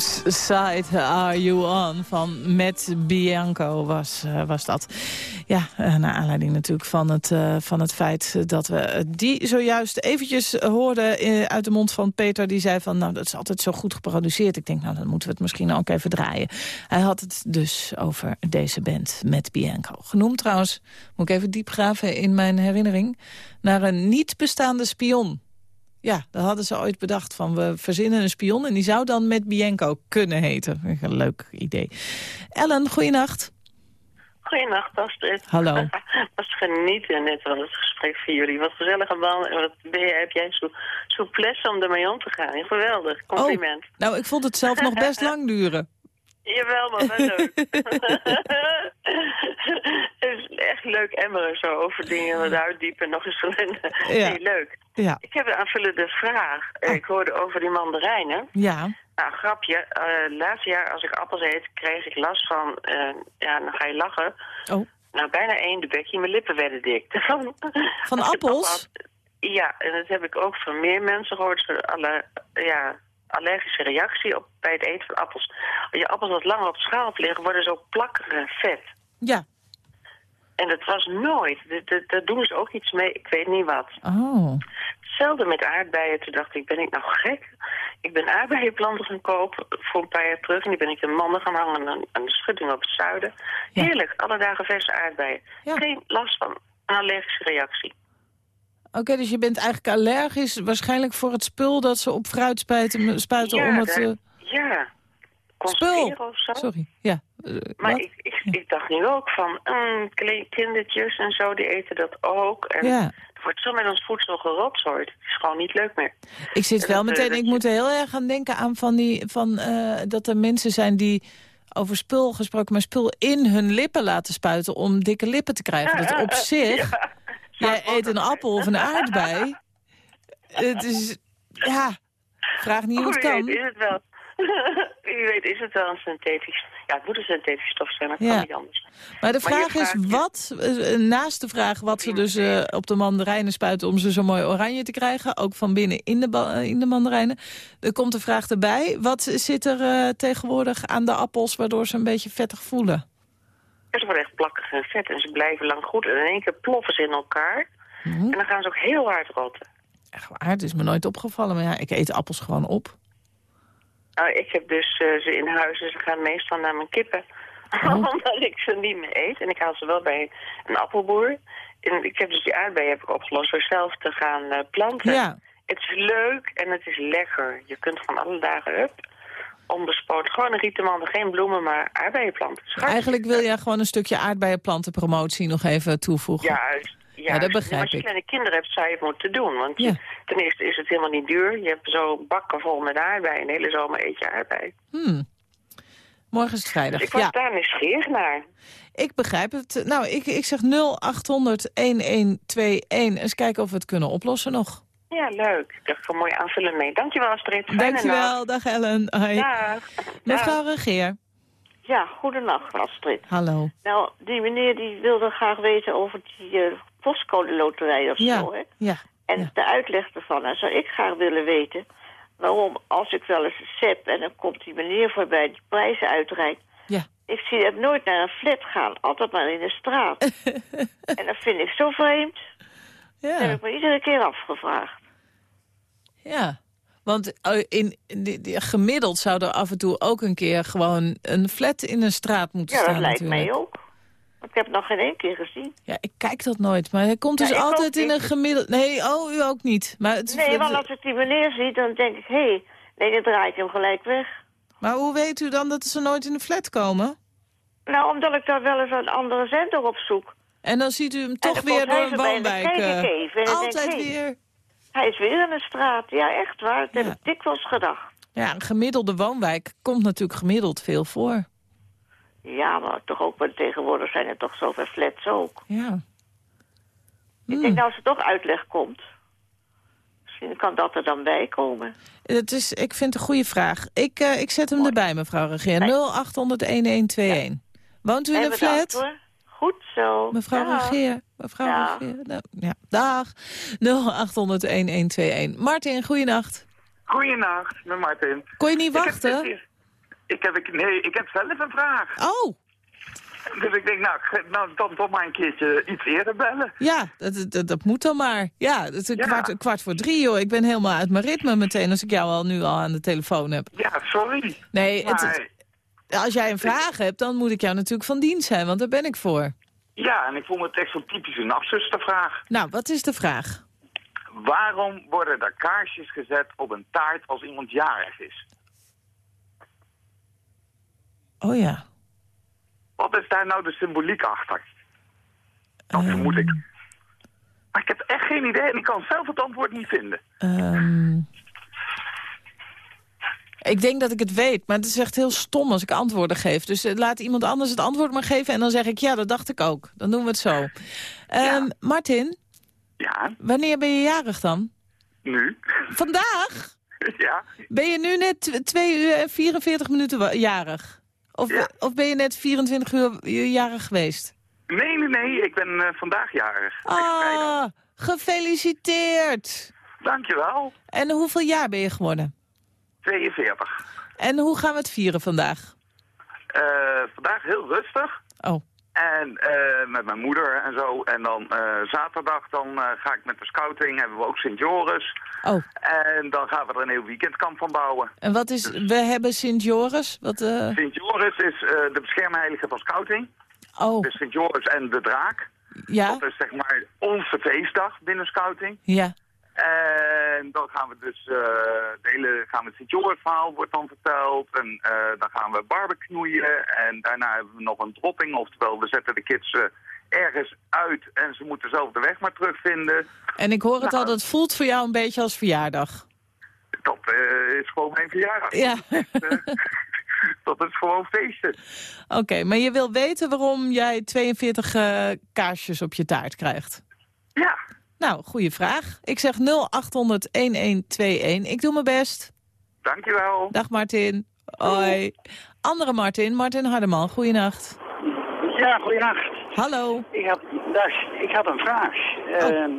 Whose side are you on? Van Matt Bianco was, eh, was dat. Ja, uh, naar aanleiding natuurlijk van het, uh, van het feit dat we die zojuist eventjes hoorden uit de mond van Peter. Die zei van, nou dat is altijd zo goed geproduceerd. Ik denk, nou dan moeten we het misschien ook even draaien. Hij had het dus over deze band, Matt Bianco. Genoemd trouwens, moet ik even diep graven in mijn herinnering, naar een niet bestaande spion. Ja, dat hadden ze ooit bedacht. Van we verzinnen een spion en die zou dan met Bianco kunnen heten. Een leuk idee. Ellen, goeienacht. Goeienacht, Astrid. Hallo. was genieten net van het gesprek van jullie. Wat gezellige man. En wat ben je, heb jij zo, zo om ermee om te gaan. Geweldig, compliment. Oh, nou, ik vond het zelf nog best lang duren. Jawel, maar wel leuk. het is echt leuk emmeren zo over dingen wat uitdiepen. Nog eens ja. Nee, leuk. Ja. Ik heb een aanvullende vraag. Ah. Ik hoorde over die mandarijnen. Ja. Nou, grapje. Uh, laatste jaar als ik appels eet, kreeg ik last van... Uh, ja, dan ga je lachen. Oh. Nou, bijna één de bekje. Mijn lippen werden dik. Van, van appels? Ja, en dat heb ik ook van meer mensen gehoord. Alle, ja, allergische reactie op, bij het eten van appels. Als je appels wat langer op schaal liggen, worden ze ook plakkerig vet. Ja. En dat was nooit. Daar doen ze ook iets mee, ik weet niet wat. Oh. Hetzelfde met aardbeien. Toen dacht ik, ben ik nou gek? Ik ben aardbeienplanten gaan kopen voor een paar jaar terug. En die ben ik in mannen gaan hangen aan, aan de schutting op het zuiden. Ja. Heerlijk, alle dagen verse aardbeien. Ja. Geen last van een allergische reactie. Oké, dus je bent eigenlijk allergisch waarschijnlijk voor het spul dat ze op fruit spuiten, spuiten ja, om het... eh, ja. spul! Of zo. Sorry, ja. eh, Maar ik, ik, ik dacht nu ook van, mm, kindertjes en zo, die eten dat ook. En Ja. er wordt zo met ons voedsel gerotzoord. Het is gewoon niet leuk meer. Ik zit En wel dat, eh, meteen, dat ik je- moet er heel erg aan denken aan van die, van, dat er mensen zijn die over spul gesproken, maar spul in hun lippen laten spuiten om dikke lippen te krijgen. Dat op zich, jij eet een appel of een aardbei. Het is, ja, vraag niet hoe het Wie weet kan. is het wel. Wie weet is het wel een synthetisch... Ja, het moet een synthetisch stof zijn, maar het Ja. kan niet anders. Maar de Maar vraag is vraagt wat, eh, naast de vraag wat ze dus eh, op de mandarijnen spuiten om ze zo mooi oranje te krijgen, ook van binnen in de, eh, in de mandarijnen, er komt de vraag erbij, wat zit er tegenwoordig aan de appels waardoor ze een beetje vettig voelen? Het wordt echt plakkig en vet en ze blijven lang goed. En in één keer ploffen ze in elkaar. Mhm. En dan gaan ze ook heel hard rotten. Echt waar, het is me nooit opgevallen, maar ja, ik eet appels gewoon op. Nou, ik heb dus eh, ze in huis, dus ze gaan meestal naar mijn kippen. Oh. Omdat ik ze niet meer eet. En ik haal ze wel bij een appelboer. En ik heb dus die aardbeien heb ik opgelost door zelf te gaan eh, planten. Ja, Het is leuk en het is lekker. Je kunt van alle dagen up. Onbespoot. Gewoon een geen bloemen, maar aardbeien planten. Is hartstikke eigenlijk wil jij gewoon een stukje aardbeienplantenpromotie nog even toevoegen. Juist. Ja, dat begrijp En als je ik. kleine kinderen hebt, zou je het moeten doen. Want Ja. ten eerste is het helemaal niet duur. Je hebt zo bakken vol met aardbeien. De hele zomer eet je aardbeien. Hmm. Morgen is het vrijdag. Dus ik was Ja, daar nieuwsgierig naar. ik begrijp het. Nou, ik, ik zeg 0800 1121. Eens kijken of we het kunnen oplossen nog. Ja, leuk. Ik dacht, ik mooi aanvullen mee. Dankjewel Astrid. Fijne Dankjewel, dag Ellen. Hoi. Dag. Mevrouw Regeer. Ja, goedenacht Astrid. Hallo. Nou, die meneer die wilde graag weten over die eh, postcode loterij of Ja, zo, hè? ja. En ja. de uitleg ervan. En zou ik graag willen weten waarom, als ik wel eens zet en dan komt die meneer voorbij die prijzen uitreikt. Ja. Ik zie hem nooit naar een flat gaan, altijd maar in de straat. en dat vind ik zo vreemd. Dat heb Ja, ik me iedere keer afgevraagd. Ja. Want eh, in, in gemiddeld zou er af en toe ook een keer gewoon een flat in een straat moeten Ja, staan. dat lijkt natuurlijk. mij ook. Ik heb het nog geen één keer gezien. Ja, ik kijk dat nooit. Maar hij komt Ja, dus altijd in een gemiddeld... Nee, oh, u ook niet. Maar, het, Nee, want als ik die meneer zie, dan denk ik, hé, hey, nee, dan draai ik hem gelijk weg. maar hoe weet u dan dat ze nooit in de flat komen? Nou, omdat ik dan wel eens een andere zender op zoek. En dan ziet u hem toch weer door een woonwijk. ik, altijd hey. weer. Hij is weer in de straat. Ja, echt waar. Dat Ja. heb ik dikwijls gedacht. Ja, een gemiddelde woonwijk komt natuurlijk gemiddeld veel voor. Ja, maar toch ook, want tegenwoordig zijn er toch zoveel flats ook. Ja. Ik Hmm. denk, nou, als er toch uitleg komt, misschien kan dat er dan bij komen. Het is, ik vind het een goede vraag. Ik, eh, ik zet hem erbij, mevrouw Regeer. 0800-1121. Woont u in En een bedankt, flat? hoor. Goed zo. Mevrouw Dag. Regeer. Mevrouw Dag. Regeer. Nou, ja, dag. 0800-1121. Martin, goeienacht. Goeienacht, met Martin. Kon je niet Ik heb wachten? Ik heb, ik, nee, ik heb zelf een vraag. Oh, Dus ik denk, nou, nou dan toch maar een keertje iets eerder bellen. ja, dat, dat, dat moet dan maar. Ja, het is een Ja. kwart, kwart voor drie, joh. Ik ben helemaal uit mijn ritme meteen als ik jou al nu al aan de telefoon heb. Ja, sorry. Nee, het, als jij een vraag hebt, dan moet ik jou natuurlijk van dienst zijn, want daar ben ik voor. Ja, en ik vond het echt zo'n typische nachtzustervraag. Nou, wat is de vraag? Waarom worden er kaarsjes gezet op een taart als iemand jarig is? Oh ja. Wat is daar nou de symboliek achter? Dat vermoed ik. Maar ik heb echt geen idee en ik kan zelf het antwoord niet vinden. Ehm, ik denk dat ik het weet, maar het is echt heel stom als ik antwoorden geef. Dus eh, laat iemand anders het antwoord maar geven en dan zeg ik ja, dat dacht ik ook. Dan doen we het zo. Ehm, Martin, Ja, wanneer ben je jarig dan? nu. Vandaag? ja, Ben je nu net tw- 2 uur en 44 minuten jarig? Of, of ben je net 24 uur jarig geweest? nee, nee, nee, ik ben eh, vandaag jarig. Ah, gefeliciteerd. Dankjewel. En hoeveel jaar ben je geworden? 42. En hoe gaan we het vieren vandaag? Eh, vandaag heel rustig. Oh. En eh, met mijn moeder en zo. En dan eh, zaterdag dan ga ik met de scouting, hebben we ook Sint-Joris. Oh. En dan gaan we er een heel weekendkamp van bouwen. En wat is, we hebben Sint-Joris? Wat, eh, Sint-Joris is de beschermheilige van scouting. Oh, Dus Sint-Joris en de draak. ja, Dat is zeg maar onze feestdag binnen scouting. ja. En dan gaan we dus, eh de hele, gaan we het verhaal wordt dan verteld. En eh, dan gaan we barbecuen. En daarna hebben we nog een dropping. Oftewel, we zetten de kids eh, ergens uit en ze moeten zelf de weg maar terugvinden. En ik hoor het Nou. al, dat voelt voor jou een beetje als verjaardag. Dat is gewoon mijn verjaardag. Ja. Dat is gewoon feesten. Oké, maar je wil weten waarom jij 42 eh, kaarsjes op je taart krijgt? Ja. Nou, goede vraag. Ik zeg 0800-1121. Ik doe mijn best. Dankjewel. Dag Martin. Hoi. Andere Martin, Martin Hardeman. Goeienacht. Ja, goeienacht. Hallo. Ik had, dag, ik had een vraag. Ehm,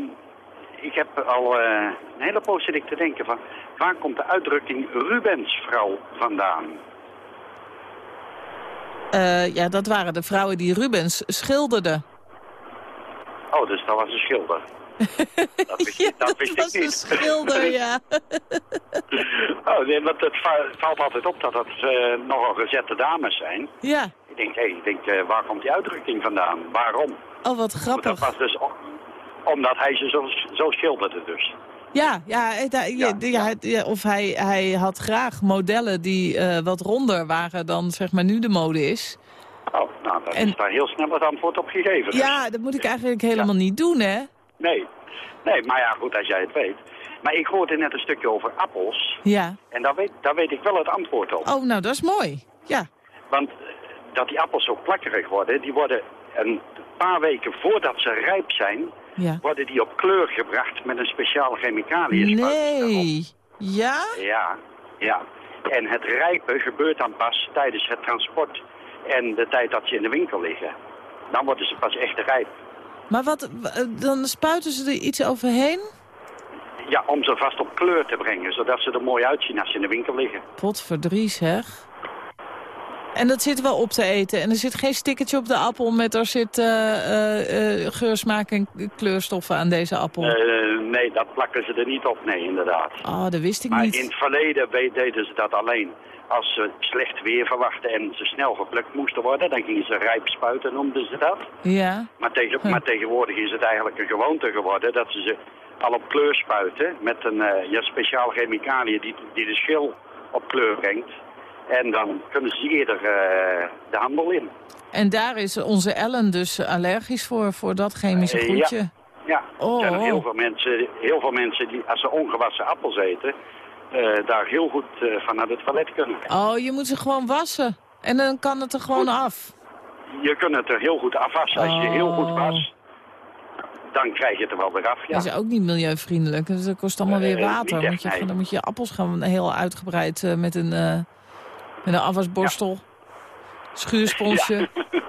ik heb al eh, een hele poos zit ik te denken van... waar komt de uitdrukking Rubensvrouw vandaan? Eh, ja, dat waren de vrouwen die Rubens schilderden. Oh, dus dat was een schilder. Dat wist, ik- dat wist was ik een niet. schilder, ja. oh, nee, want het va- valt altijd op dat het eh, nogal gezette dames zijn. Ja. Ik denk, hé, ik denk, eh, waar komt die uitdrukking vandaan? Waarom? Oh, wat Dat grappig. was dus omdat hij ze zo, zo schilderde dus. Ja, ja, eh, ja, ja, het- ja, of hij, hij had graag modellen die eh, wat ronder waren dan zeg maar nu de mode is. Oh, nou, dan is daar heel snel het antwoord op gegeven. dus. Ja, dat moet ik eigenlijk helemaal niet doen, hè? Nee. Nee, maar ja, goed, als jij het weet. Maar ik hoorde net een stukje over appels. Ja. En daar weet, daar weet ik wel het antwoord op. Oh, nou, dat is mooi. Ja. Want eh, dat die appels zo plakkerig worden, die worden een paar weken voordat ze rijp zijn, Ja. worden die op kleur gebracht met een speciale chemicaliën. Nee. Ja? Ja, ja. En het rijpen gebeurt dan pas tijdens het transport en de tijd dat ze in de winkel liggen. Dan worden ze pas echt rijp. Maar wat, eh, dan spuiten ze er iets overheen? Ja, om ze vast op kleur te brengen, zodat ze er mooi uitzien als ze in de winkel liggen. Potverdrie, zeg. En dat zit wel op te eten. En er zit geen stickertje op de appel met er zit eh, eh, eh, geur, smaak en kleurstoffen aan deze appel. Nee, dat plakken ze er niet op, nee, inderdaad. Oh, dat wist ik Maar niet. in het verleden deden ze dat alleen als ze slecht weer verwachten en ze snel geplukt moesten worden. Dan gingen ze rijp spuiten, noemden ze dat. Ja. Maar, tegen, maar tegenwoordig is het eigenlijk een gewoonte geworden dat ze ze al op kleur spuiten met een ja, speciaal chemicaliën die, die de schil op kleur brengt. En dan kunnen ze eerder eh, de handel in. En daar is onze Ellen dus allergisch voor, voor dat chemische Eh, groetje. ja. Ja, Oh, er zijn oh. heel veel mensen, heel veel mensen die als ze ongewassen appels eten, daar heel goed eh, van naar het toilet kunnen. Oh, je moet ze gewoon wassen. En dan kan het er gewoon af. Je kunt het er heel goed afwassen. Als je heel goed Oh. was, dan krijg je het er wel weer af. Ja. Dat is ook niet milieuvriendelijk. Dus dat kost allemaal weer Eh, water. moet je, nee. Dan moet je je appels gaan heel uitgebreid eh, met, een, eh, met een afwasborstel. Schuursponsje.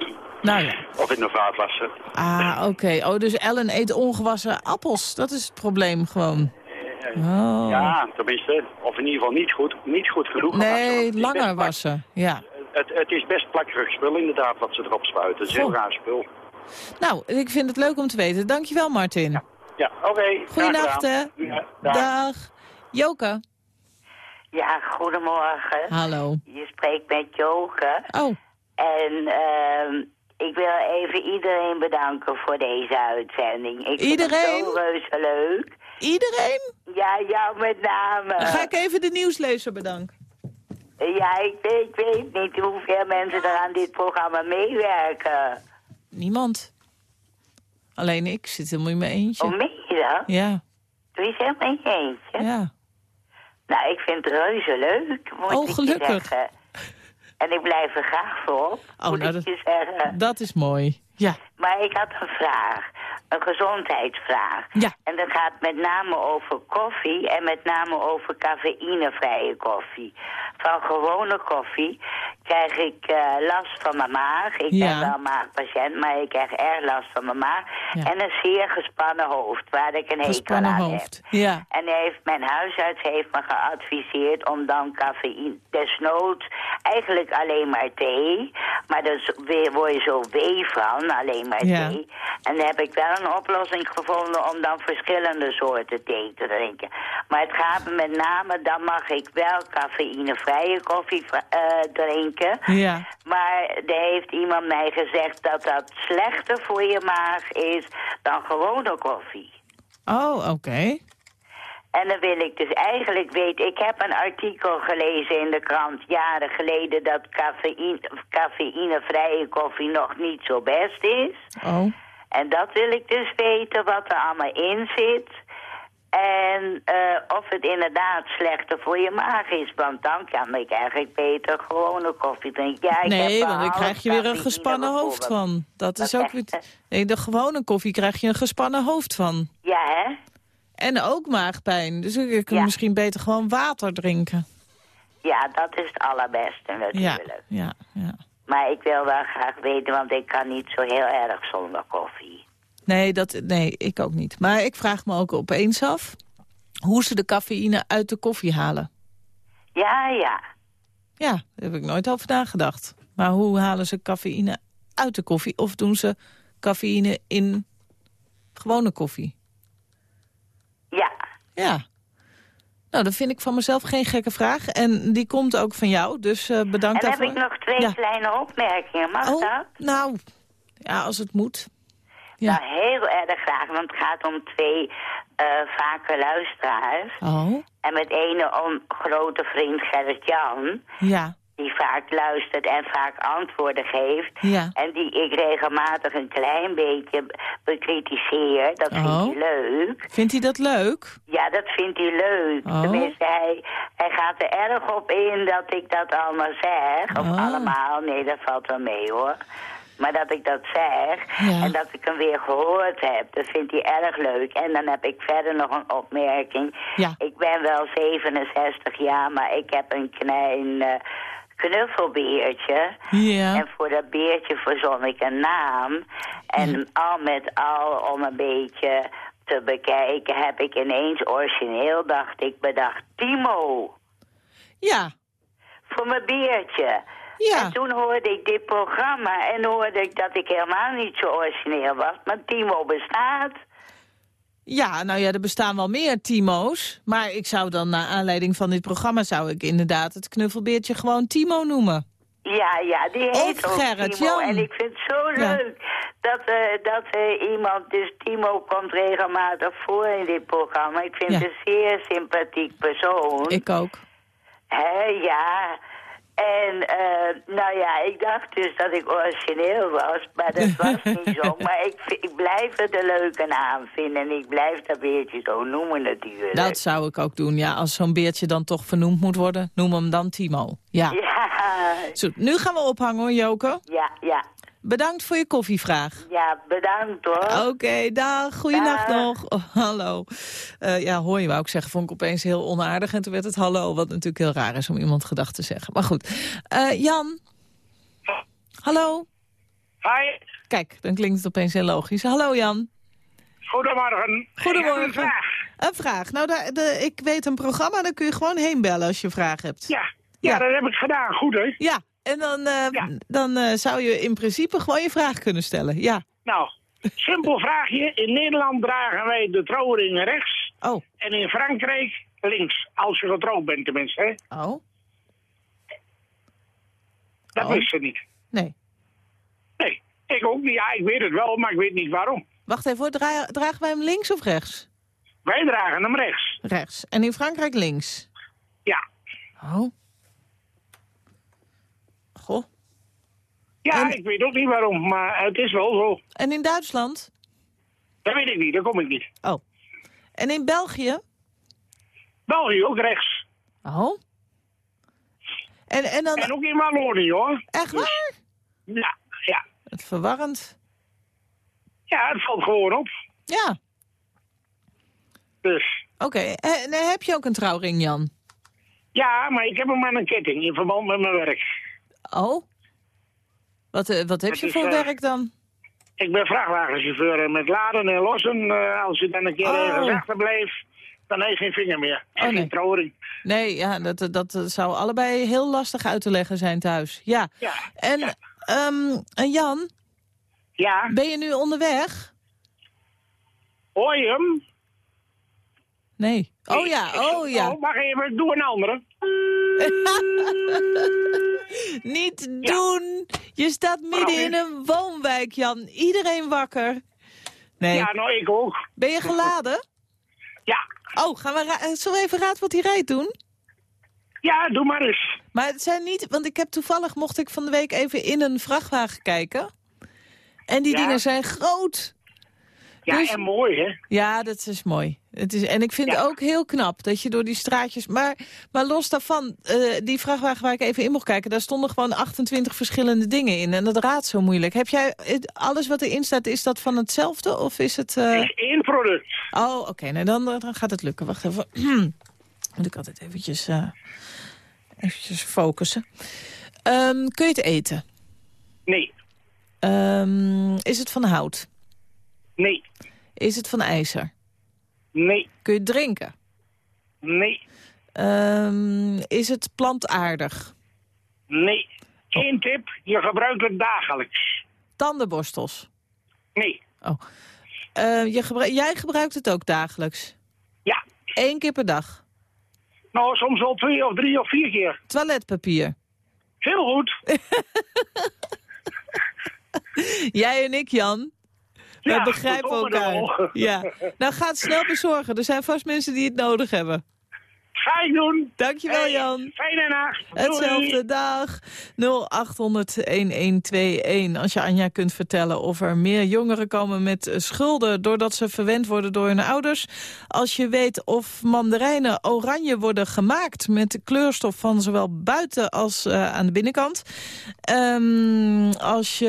Nou ja. Of in de vaatwasser. Ah, oké. Oh, dus Ellen eet ongewassen appels. Dat is het probleem gewoon. Oh. Ja, tenminste. Of in ieder geval niet goed, niet goed genoeg. Nee, langer wassen. Ja. Het, het is best plakkerig spul inderdaad wat ze erop spuiten. Het is heel raar spul. Nou, ik vind het leuk om te weten. Dankjewel, Martin. Ja, oké. hè. Ja, dag. Dag. Joke. Ja, goedemorgen. Hallo. Je spreekt met Joke. Oh. En ehm, ik wil even iedereen bedanken voor deze uitzending. Ik Iedereen? Vind het zo reuze leuk. Iedereen? Ja, jou met name. Dan ga ik even de nieuwslezer bedanken. Ja, ik weet, ik weet niet hoeveel mensen er aan dit programma meewerken. Niemand. Alleen ik zit helemaal in mijn eentje. Oh, meen je dat? Ja. Doe je helemaal in je eentje? Ja. Nou, ik vind het reuze leuk, moet Oh, ik je gelukkig. zeggen. En ik blijf er graag voor op, Oh, moet nou, ik dat, je zeggen. dat is mooi. Ja. Maar ik had een vraag. Een gezondheidsvraag. Ja. En dat gaat met name over koffie en met name over cafeïnevrije koffie. Van gewone koffie krijg ik eh, last van mijn maag. Ik Ja. ben wel maagpatiënt, maar ik krijg erg last van mijn maag. Ja. En een zeer gespannen hoofd, waar ik een hekel aan hoofd. heb. Ja. En heeft, mijn huisarts heeft me geadviseerd om dan cafeïne, desnoods eigenlijk alleen maar thee. Maar daar word je zo wee van, alleen maar thee. En dan heb ik wel een oplossing gevonden om dan verschillende soorten thee te drinken. Maar het gaat me met name, dan mag ik wel cafeïnevrije koffie eh, drinken. Ja. Maar er heeft iemand mij gezegd dat dat slechter voor je maag is dan gewone koffie. Oh, oké. En dan wil ik dus eigenlijk weten... Ik heb een artikel gelezen in de krant jaren geleden... dat cafeïne, cafeïnevrije koffie nog niet zo best is. Oh. En dat wil ik dus weten, wat er allemaal in zit. En eh, of het inderdaad slechter voor je maag is. Want dan kan ik eigenlijk beter gewone koffie drinken. Ja, ik Nee, heb want dan krijg je weer een gespannen hoofd van. Dat is ook weer... Nee, de gewone koffie krijg je een gespannen hoofd van. Ja, hè? En ook maagpijn. Dus ik kan Ja. misschien beter gewoon water drinken. Ja, dat is het allerbeste Ja, natuurlijk. ja, ja. Maar ik wil wel graag weten, want ik kan niet zo heel erg zonder koffie. Nee, dat, nee, ik ook niet. Maar ik vraag me ook opeens af hoe ze de cafeïne uit de koffie halen. Ja, ja. Ja, daar heb ik nooit over nagedacht. Maar hoe halen ze cafeïne uit de koffie? Of doen ze cafeïne in gewone koffie? Ja. Ja. Nou, dat vind ik van mezelf geen gekke vraag. En die komt ook van jou, dus eh, bedankt en heb daarvoor. ik nog twee Ja. kleine opmerkingen. Mag Oh, dat? nou, ja, als het moet. Ja. Nou, heel erg graag, want het gaat om twee eh vaker luisteraars. Oh, En met ene om grote vriend Gerrit-Jan, ja, die vaak luistert en vaak antwoorden geeft. ja. En die ik regelmatig een klein beetje bekritiseer. Dat vindt Oh. hij leuk. Vindt hij dat leuk? Ja, dat vindt hij leuk. Oh. Tenminste, hij, hij gaat er erg op in dat ik dat allemaal zeg. Of Oh. allemaal, nee, dat valt wel mee hoor. Maar dat ik dat zeg Ja. en dat ik hem weer gehoord heb, dat vindt hij erg leuk. En dan heb ik verder nog een opmerking. Ja. Ik ben wel 67 jaar, maar ik heb een klein eh, knuffelbeertje. Ja. En voor dat beertje verzon ik een naam. En al met al, om een beetje te bekijken, heb ik ineens origineel, dacht ik, bedacht Timo. Ja. Voor mijn beertje. Ja. En toen hoorde ik dit programma en hoorde ik dat ik helemaal niet zo origineel was. Maar Timo bestaat. Ja, nou ja, er bestaan wel meer Timo's. Maar ik zou dan, naar aanleiding van dit programma... zou ik inderdaad het knuffelbeertje gewoon Timo noemen. Ja, ja, die heet Of ook Gerrit Timo. Jan. En ik vind het zo Ja. leuk dat, eh, dat eh, iemand, dus Timo komt regelmatig voor in dit programma. Ik vind Ja. het een zeer sympathiek persoon. Ik ook. Hè, ja. En, eh, nou ja, ik dacht dus dat ik origineel was, maar dat was niet zo. Maar ik, ik blijf het een leuke naam vinden en ik blijf dat beertje zo noemen natuurlijk. Dat zou ik ook doen, ja. Als zo'n beertje dan toch vernoemd moet worden, noem hem dan Timo. Ja. Ja, Zo, nu gaan we ophangen hoor, Joke. ja, ja. Bedankt voor je koffievraag. Ja, bedankt hoor. Oké, dag. Goeienacht Dag. nog. Oh, hallo. Eh, ja, hoor je wou ik zeggen, vond ik opeens heel onaardig. En toen werd het hallo, wat natuurlijk heel raar is om iemand gedacht te zeggen. Maar goed. Eh, Jan? Hallo? Hi, Kijk, dan klinkt het opeens heel logisch. Hallo Jan. goedemorgen. Goedemorgen. Ik heb een vraag. Een vraag. Nou, daar, de, ik weet een programma, daar kun je gewoon heen bellen als je een vraag hebt. Ja, ja, dat heb ik gedaan. Goed, hè? Ja, en dan, eh, dan eh, zou je in principe gewoon je vraag kunnen stellen. Ja. Nou, simpel vraagje. In Nederland dragen wij de trouwring rechts. Oh. En in Frankrijk links. Als je getrouwd bent tenminste, hè? Oh. Dat Oh. wist ze niet. Nee. Nee, ik ook niet. Ja, ik weet het wel, maar ik weet niet waarom. Wacht even, hoor. Dra- dragen wij hem links of rechts? Wij dragen hem rechts. Rechts. En in Frankrijk links? Ja. Oh. Goh. Ja, ik weet ook niet waarom, maar het is wel zo. En in Duitsland? Dat weet ik niet, daar kom ik niet. Oh. En in België? België ook rechts. Oh. En, en, dan... en ook in Wallonië, hoor. Echt waar? Ja, ja. Het verwarrend. Ja, het valt gewoon op. Ja. Dus. Oké. En eh, heb je ook een trouwring, Jan? Ja, maar ik heb hem aan een ketting in verband met mijn werk. Oh. Wat, eh, wat heb je voor eh, werk dan? Ik ben vrachtwagenchauffeur en met laden en lossen. eh, als je dan een keer Oh. ergens achterblijft, dan heb je geen vinger meer. En nee. geen trouwring. Nee, ja, dat, dat eh, zou allebei heel lastig uit te leggen zijn thuis. Ja. Ja. En, ehm, en Jan? Ja? Ben je nu onderweg? Hoor je hem? Nee. Oh ja, oh ja. Oh, wacht even, doe een andere. Niet doen! Je staat midden in een woonwijk, Jan. Iedereen wakker. Nee. Ja, nou, ik ook. Ben je geladen? Ja. Oh, gaan we ra- zullen we even raad wat hij rijdt doen? Ja, doe maar eens. Maar het zijn niet... Want ik heb toevallig, mocht ik van de week even in een vrachtwagen kijken. En die Ja. dingen zijn groot. Ja, Dus- en mooi, hè? Ja, dat is mooi. Het is, en ik vind ook heel knap dat je door die straatjes... Maar, maar los daarvan, eh, die vrachtwagen waar ik even in mocht kijken... daar stonden gewoon 28 verschillende dingen in. En dat raadt zo moeilijk. Heb jij het- alles wat erin staat, is dat van hetzelfde? Of is het... eh, is één product. Oh, oké. nou, dan, dan gaat het lukken. Wacht even. Moet ik altijd eventjes, eh, eventjes focussen. Ehm, kun je het eten? Nee. Ehm, is het van hout? Nee. Is het van ijzer? Nee. Kun je het drinken? Nee. Ehm, is het plantaardig? Nee. Eén tip, je gebruikt het dagelijks. Tandenborstels? Nee. Oh. Eh, je gebru- jij gebruikt het ook dagelijks? Ja. Eén keer per dag? Nou, soms wel twee of drie of vier keer. Toiletpapier? Heel goed. Jij en ik, Jan. We begrijpen elkaar. Ja. Nou, ga het snel bezorgen. Er zijn vast mensen die het nodig hebben. Ga ik doen. Dankjewel, Hey, Jan. Fijne nacht. Hetzelfde dag. 0800-1121. Als je Anja kunt vertellen of er meer jongeren komen met schulden... doordat ze verwend worden door hun ouders. Als je weet of mandarijnen oranje worden gemaakt... met de kleurstof van zowel buiten als eh, aan de binnenkant. Ehm, als je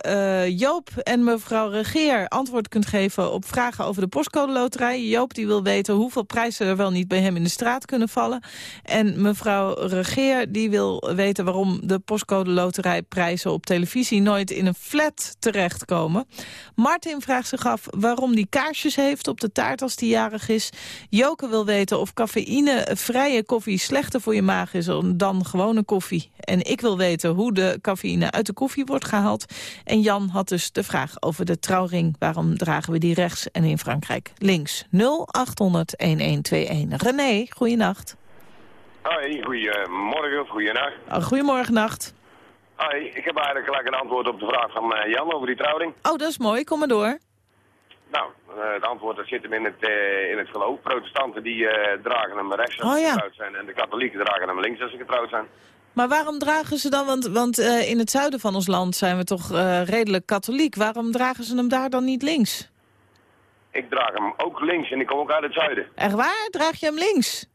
eh, Joop en mevrouw Regeer antwoord kunt geven... op vragen over de postcode loterij. Joop die wil weten hoeveel prijzen er wel niet bij hem in de straat kunnen vallen. En mevrouw Regeer die wil weten waarom de postcode loterijprijzen op televisie nooit in een flat terechtkomen. Martin vraagt zich af waarom die kaarsjes heeft op de taart als die jarig is. Joke wil weten of cafeïnevrije koffie slechter voor je maag is dan gewone koffie. En ik wil weten hoe de cafeïne uit de koffie wordt gehaald. En Jan had dus de vraag over de trouwring. Waarom dragen we die rechts en in Frankrijk links? 0800-1121. René, goeienacht. Hoi, goedemorgen goeienacht. Oh, goedemorgen, nacht. Hoi, ik heb eigenlijk gelijk een antwoord op de vraag van eh, Jan over die trouwing. Oh, dat is mooi. Kom maar door. Nou, eh, het antwoord dat zit hem in het, eh, in het geloof. Protestanten die dragen hem rechts als Oh, ze ja. getrouwd zijn. En de katholieken dragen hem links als ze getrouwd zijn. Maar waarom dragen ze dan, want, want in het zuiden van ons land zijn we toch redelijk katholiek. Waarom dragen ze hem daar dan niet links? Ik draag hem ook links en ik kom ook uit het zuiden. Echt waar? Draag je hem links?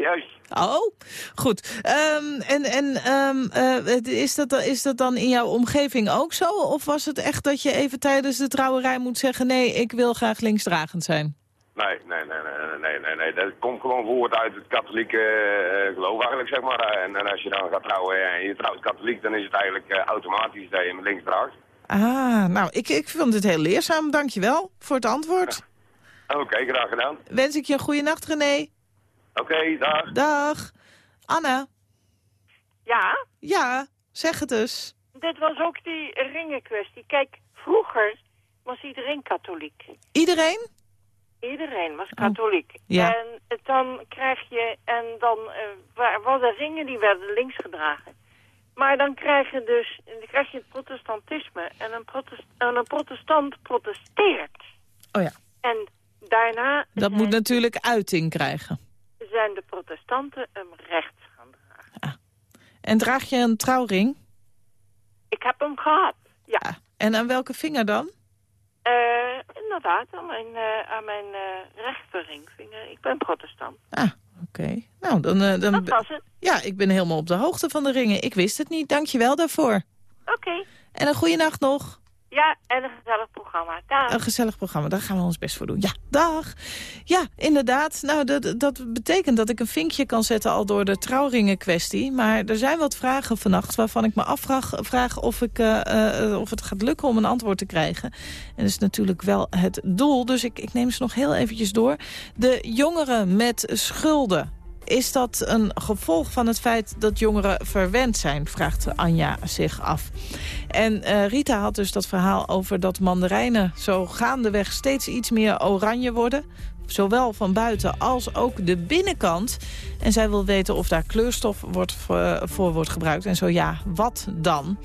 Juist. Oh, goed. Ehm, en en ehm, eh, is, dat, dan- is dat dan in jouw omgeving ook zo? Of was het echt dat je even tijdens de trouwerij moet zeggen... nee, ik wil graag linksdragend zijn? Nee, nee, nee, nee, nee, nee, nee. Dat komt gewoon voort uit het katholieke eh, geloof eigenlijk, zeg maar. En, en als je dan gaat trouwen en je trouwt katholiek, dan is het eigenlijk eh, automatisch dat je hem links draagt. Ah, nou, ik, ik vond het heel leerzaam. Dankjewel voor het antwoord. Oké, graag gedaan. Wens ik je een goede nacht, René. Oké, dag. Dag. Anna. Ja, Ja, zeg het dus. dit was ook die ringenkwestie. Kijk, vroeger was iedereen katholiek. Iedereen? Iedereen was katholiek. Ja. En eh, dan krijg je, en dan eh wa- waren ringen die werden links gedragen. Maar dan krijg je dus, dan krijg je het protestantisme. En een, protest, en een protestant protesteert. Oh ja. En daarna Dat moet natuurlijk uiting krijgen. Zijn de protestanten hem rechts gaan dragen. En draag je een trouwring? Ik heb hem gehad, ja. En aan welke vinger dan? Eh, inderdaad, aan mijn, eh, aan mijn eh rechterringvinger. Ik ben protestant. Oké. Nou, dan... dan Dat was het. Ja, ik ben helemaal op de hoogte van de ringen. Ik wist het niet. Dank je wel daarvoor. Oké. En een goede nacht nog. Ja, en een gezellig programma. Een gezellig programma, daar gaan we ons best voor doen. Ja, dag. Ja, inderdaad. Nou, dat, dat betekent dat ik een vinkje kan zetten al door de trouwringen kwestie. Maar er zijn wat vragen vannacht waarvan ik me afvraag vraag of, ik, eh, eh, of het gaat lukken om een antwoord te krijgen. En dat is natuurlijk wel het doel, dus ik, ik neem ze nog heel eventjes door. De jongeren met schulden. Is dat een gevolg van het feit dat jongeren verwend zijn, vraagt Anja zich af. En eh, Rita had dus dat verhaal over dat mandarijnen zo gaandeweg steeds iets meer oranje worden. Zowel van buiten als ook de binnenkant. En zij wil weten of daar kleurstof wordt, voor, voor wordt gebruikt. En zo ja, wat dan?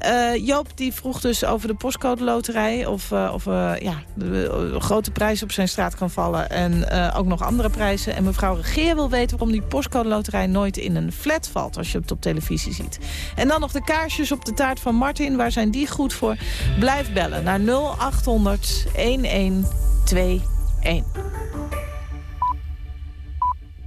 Eh, Joop die vroeg dus over de postcode loterij. Of, eh, of eh, ja, de, grote prijs op zijn straat kan vallen. En ook nog andere prijzen. En mevrouw Regeer wil weten waarom die postcode loterij nooit in een flat valt. Als je het op televisie ziet. En dan nog de kaarsjes op de taart van Martin. Waar zijn die goed voor? Blijf bellen naar 0800 1121.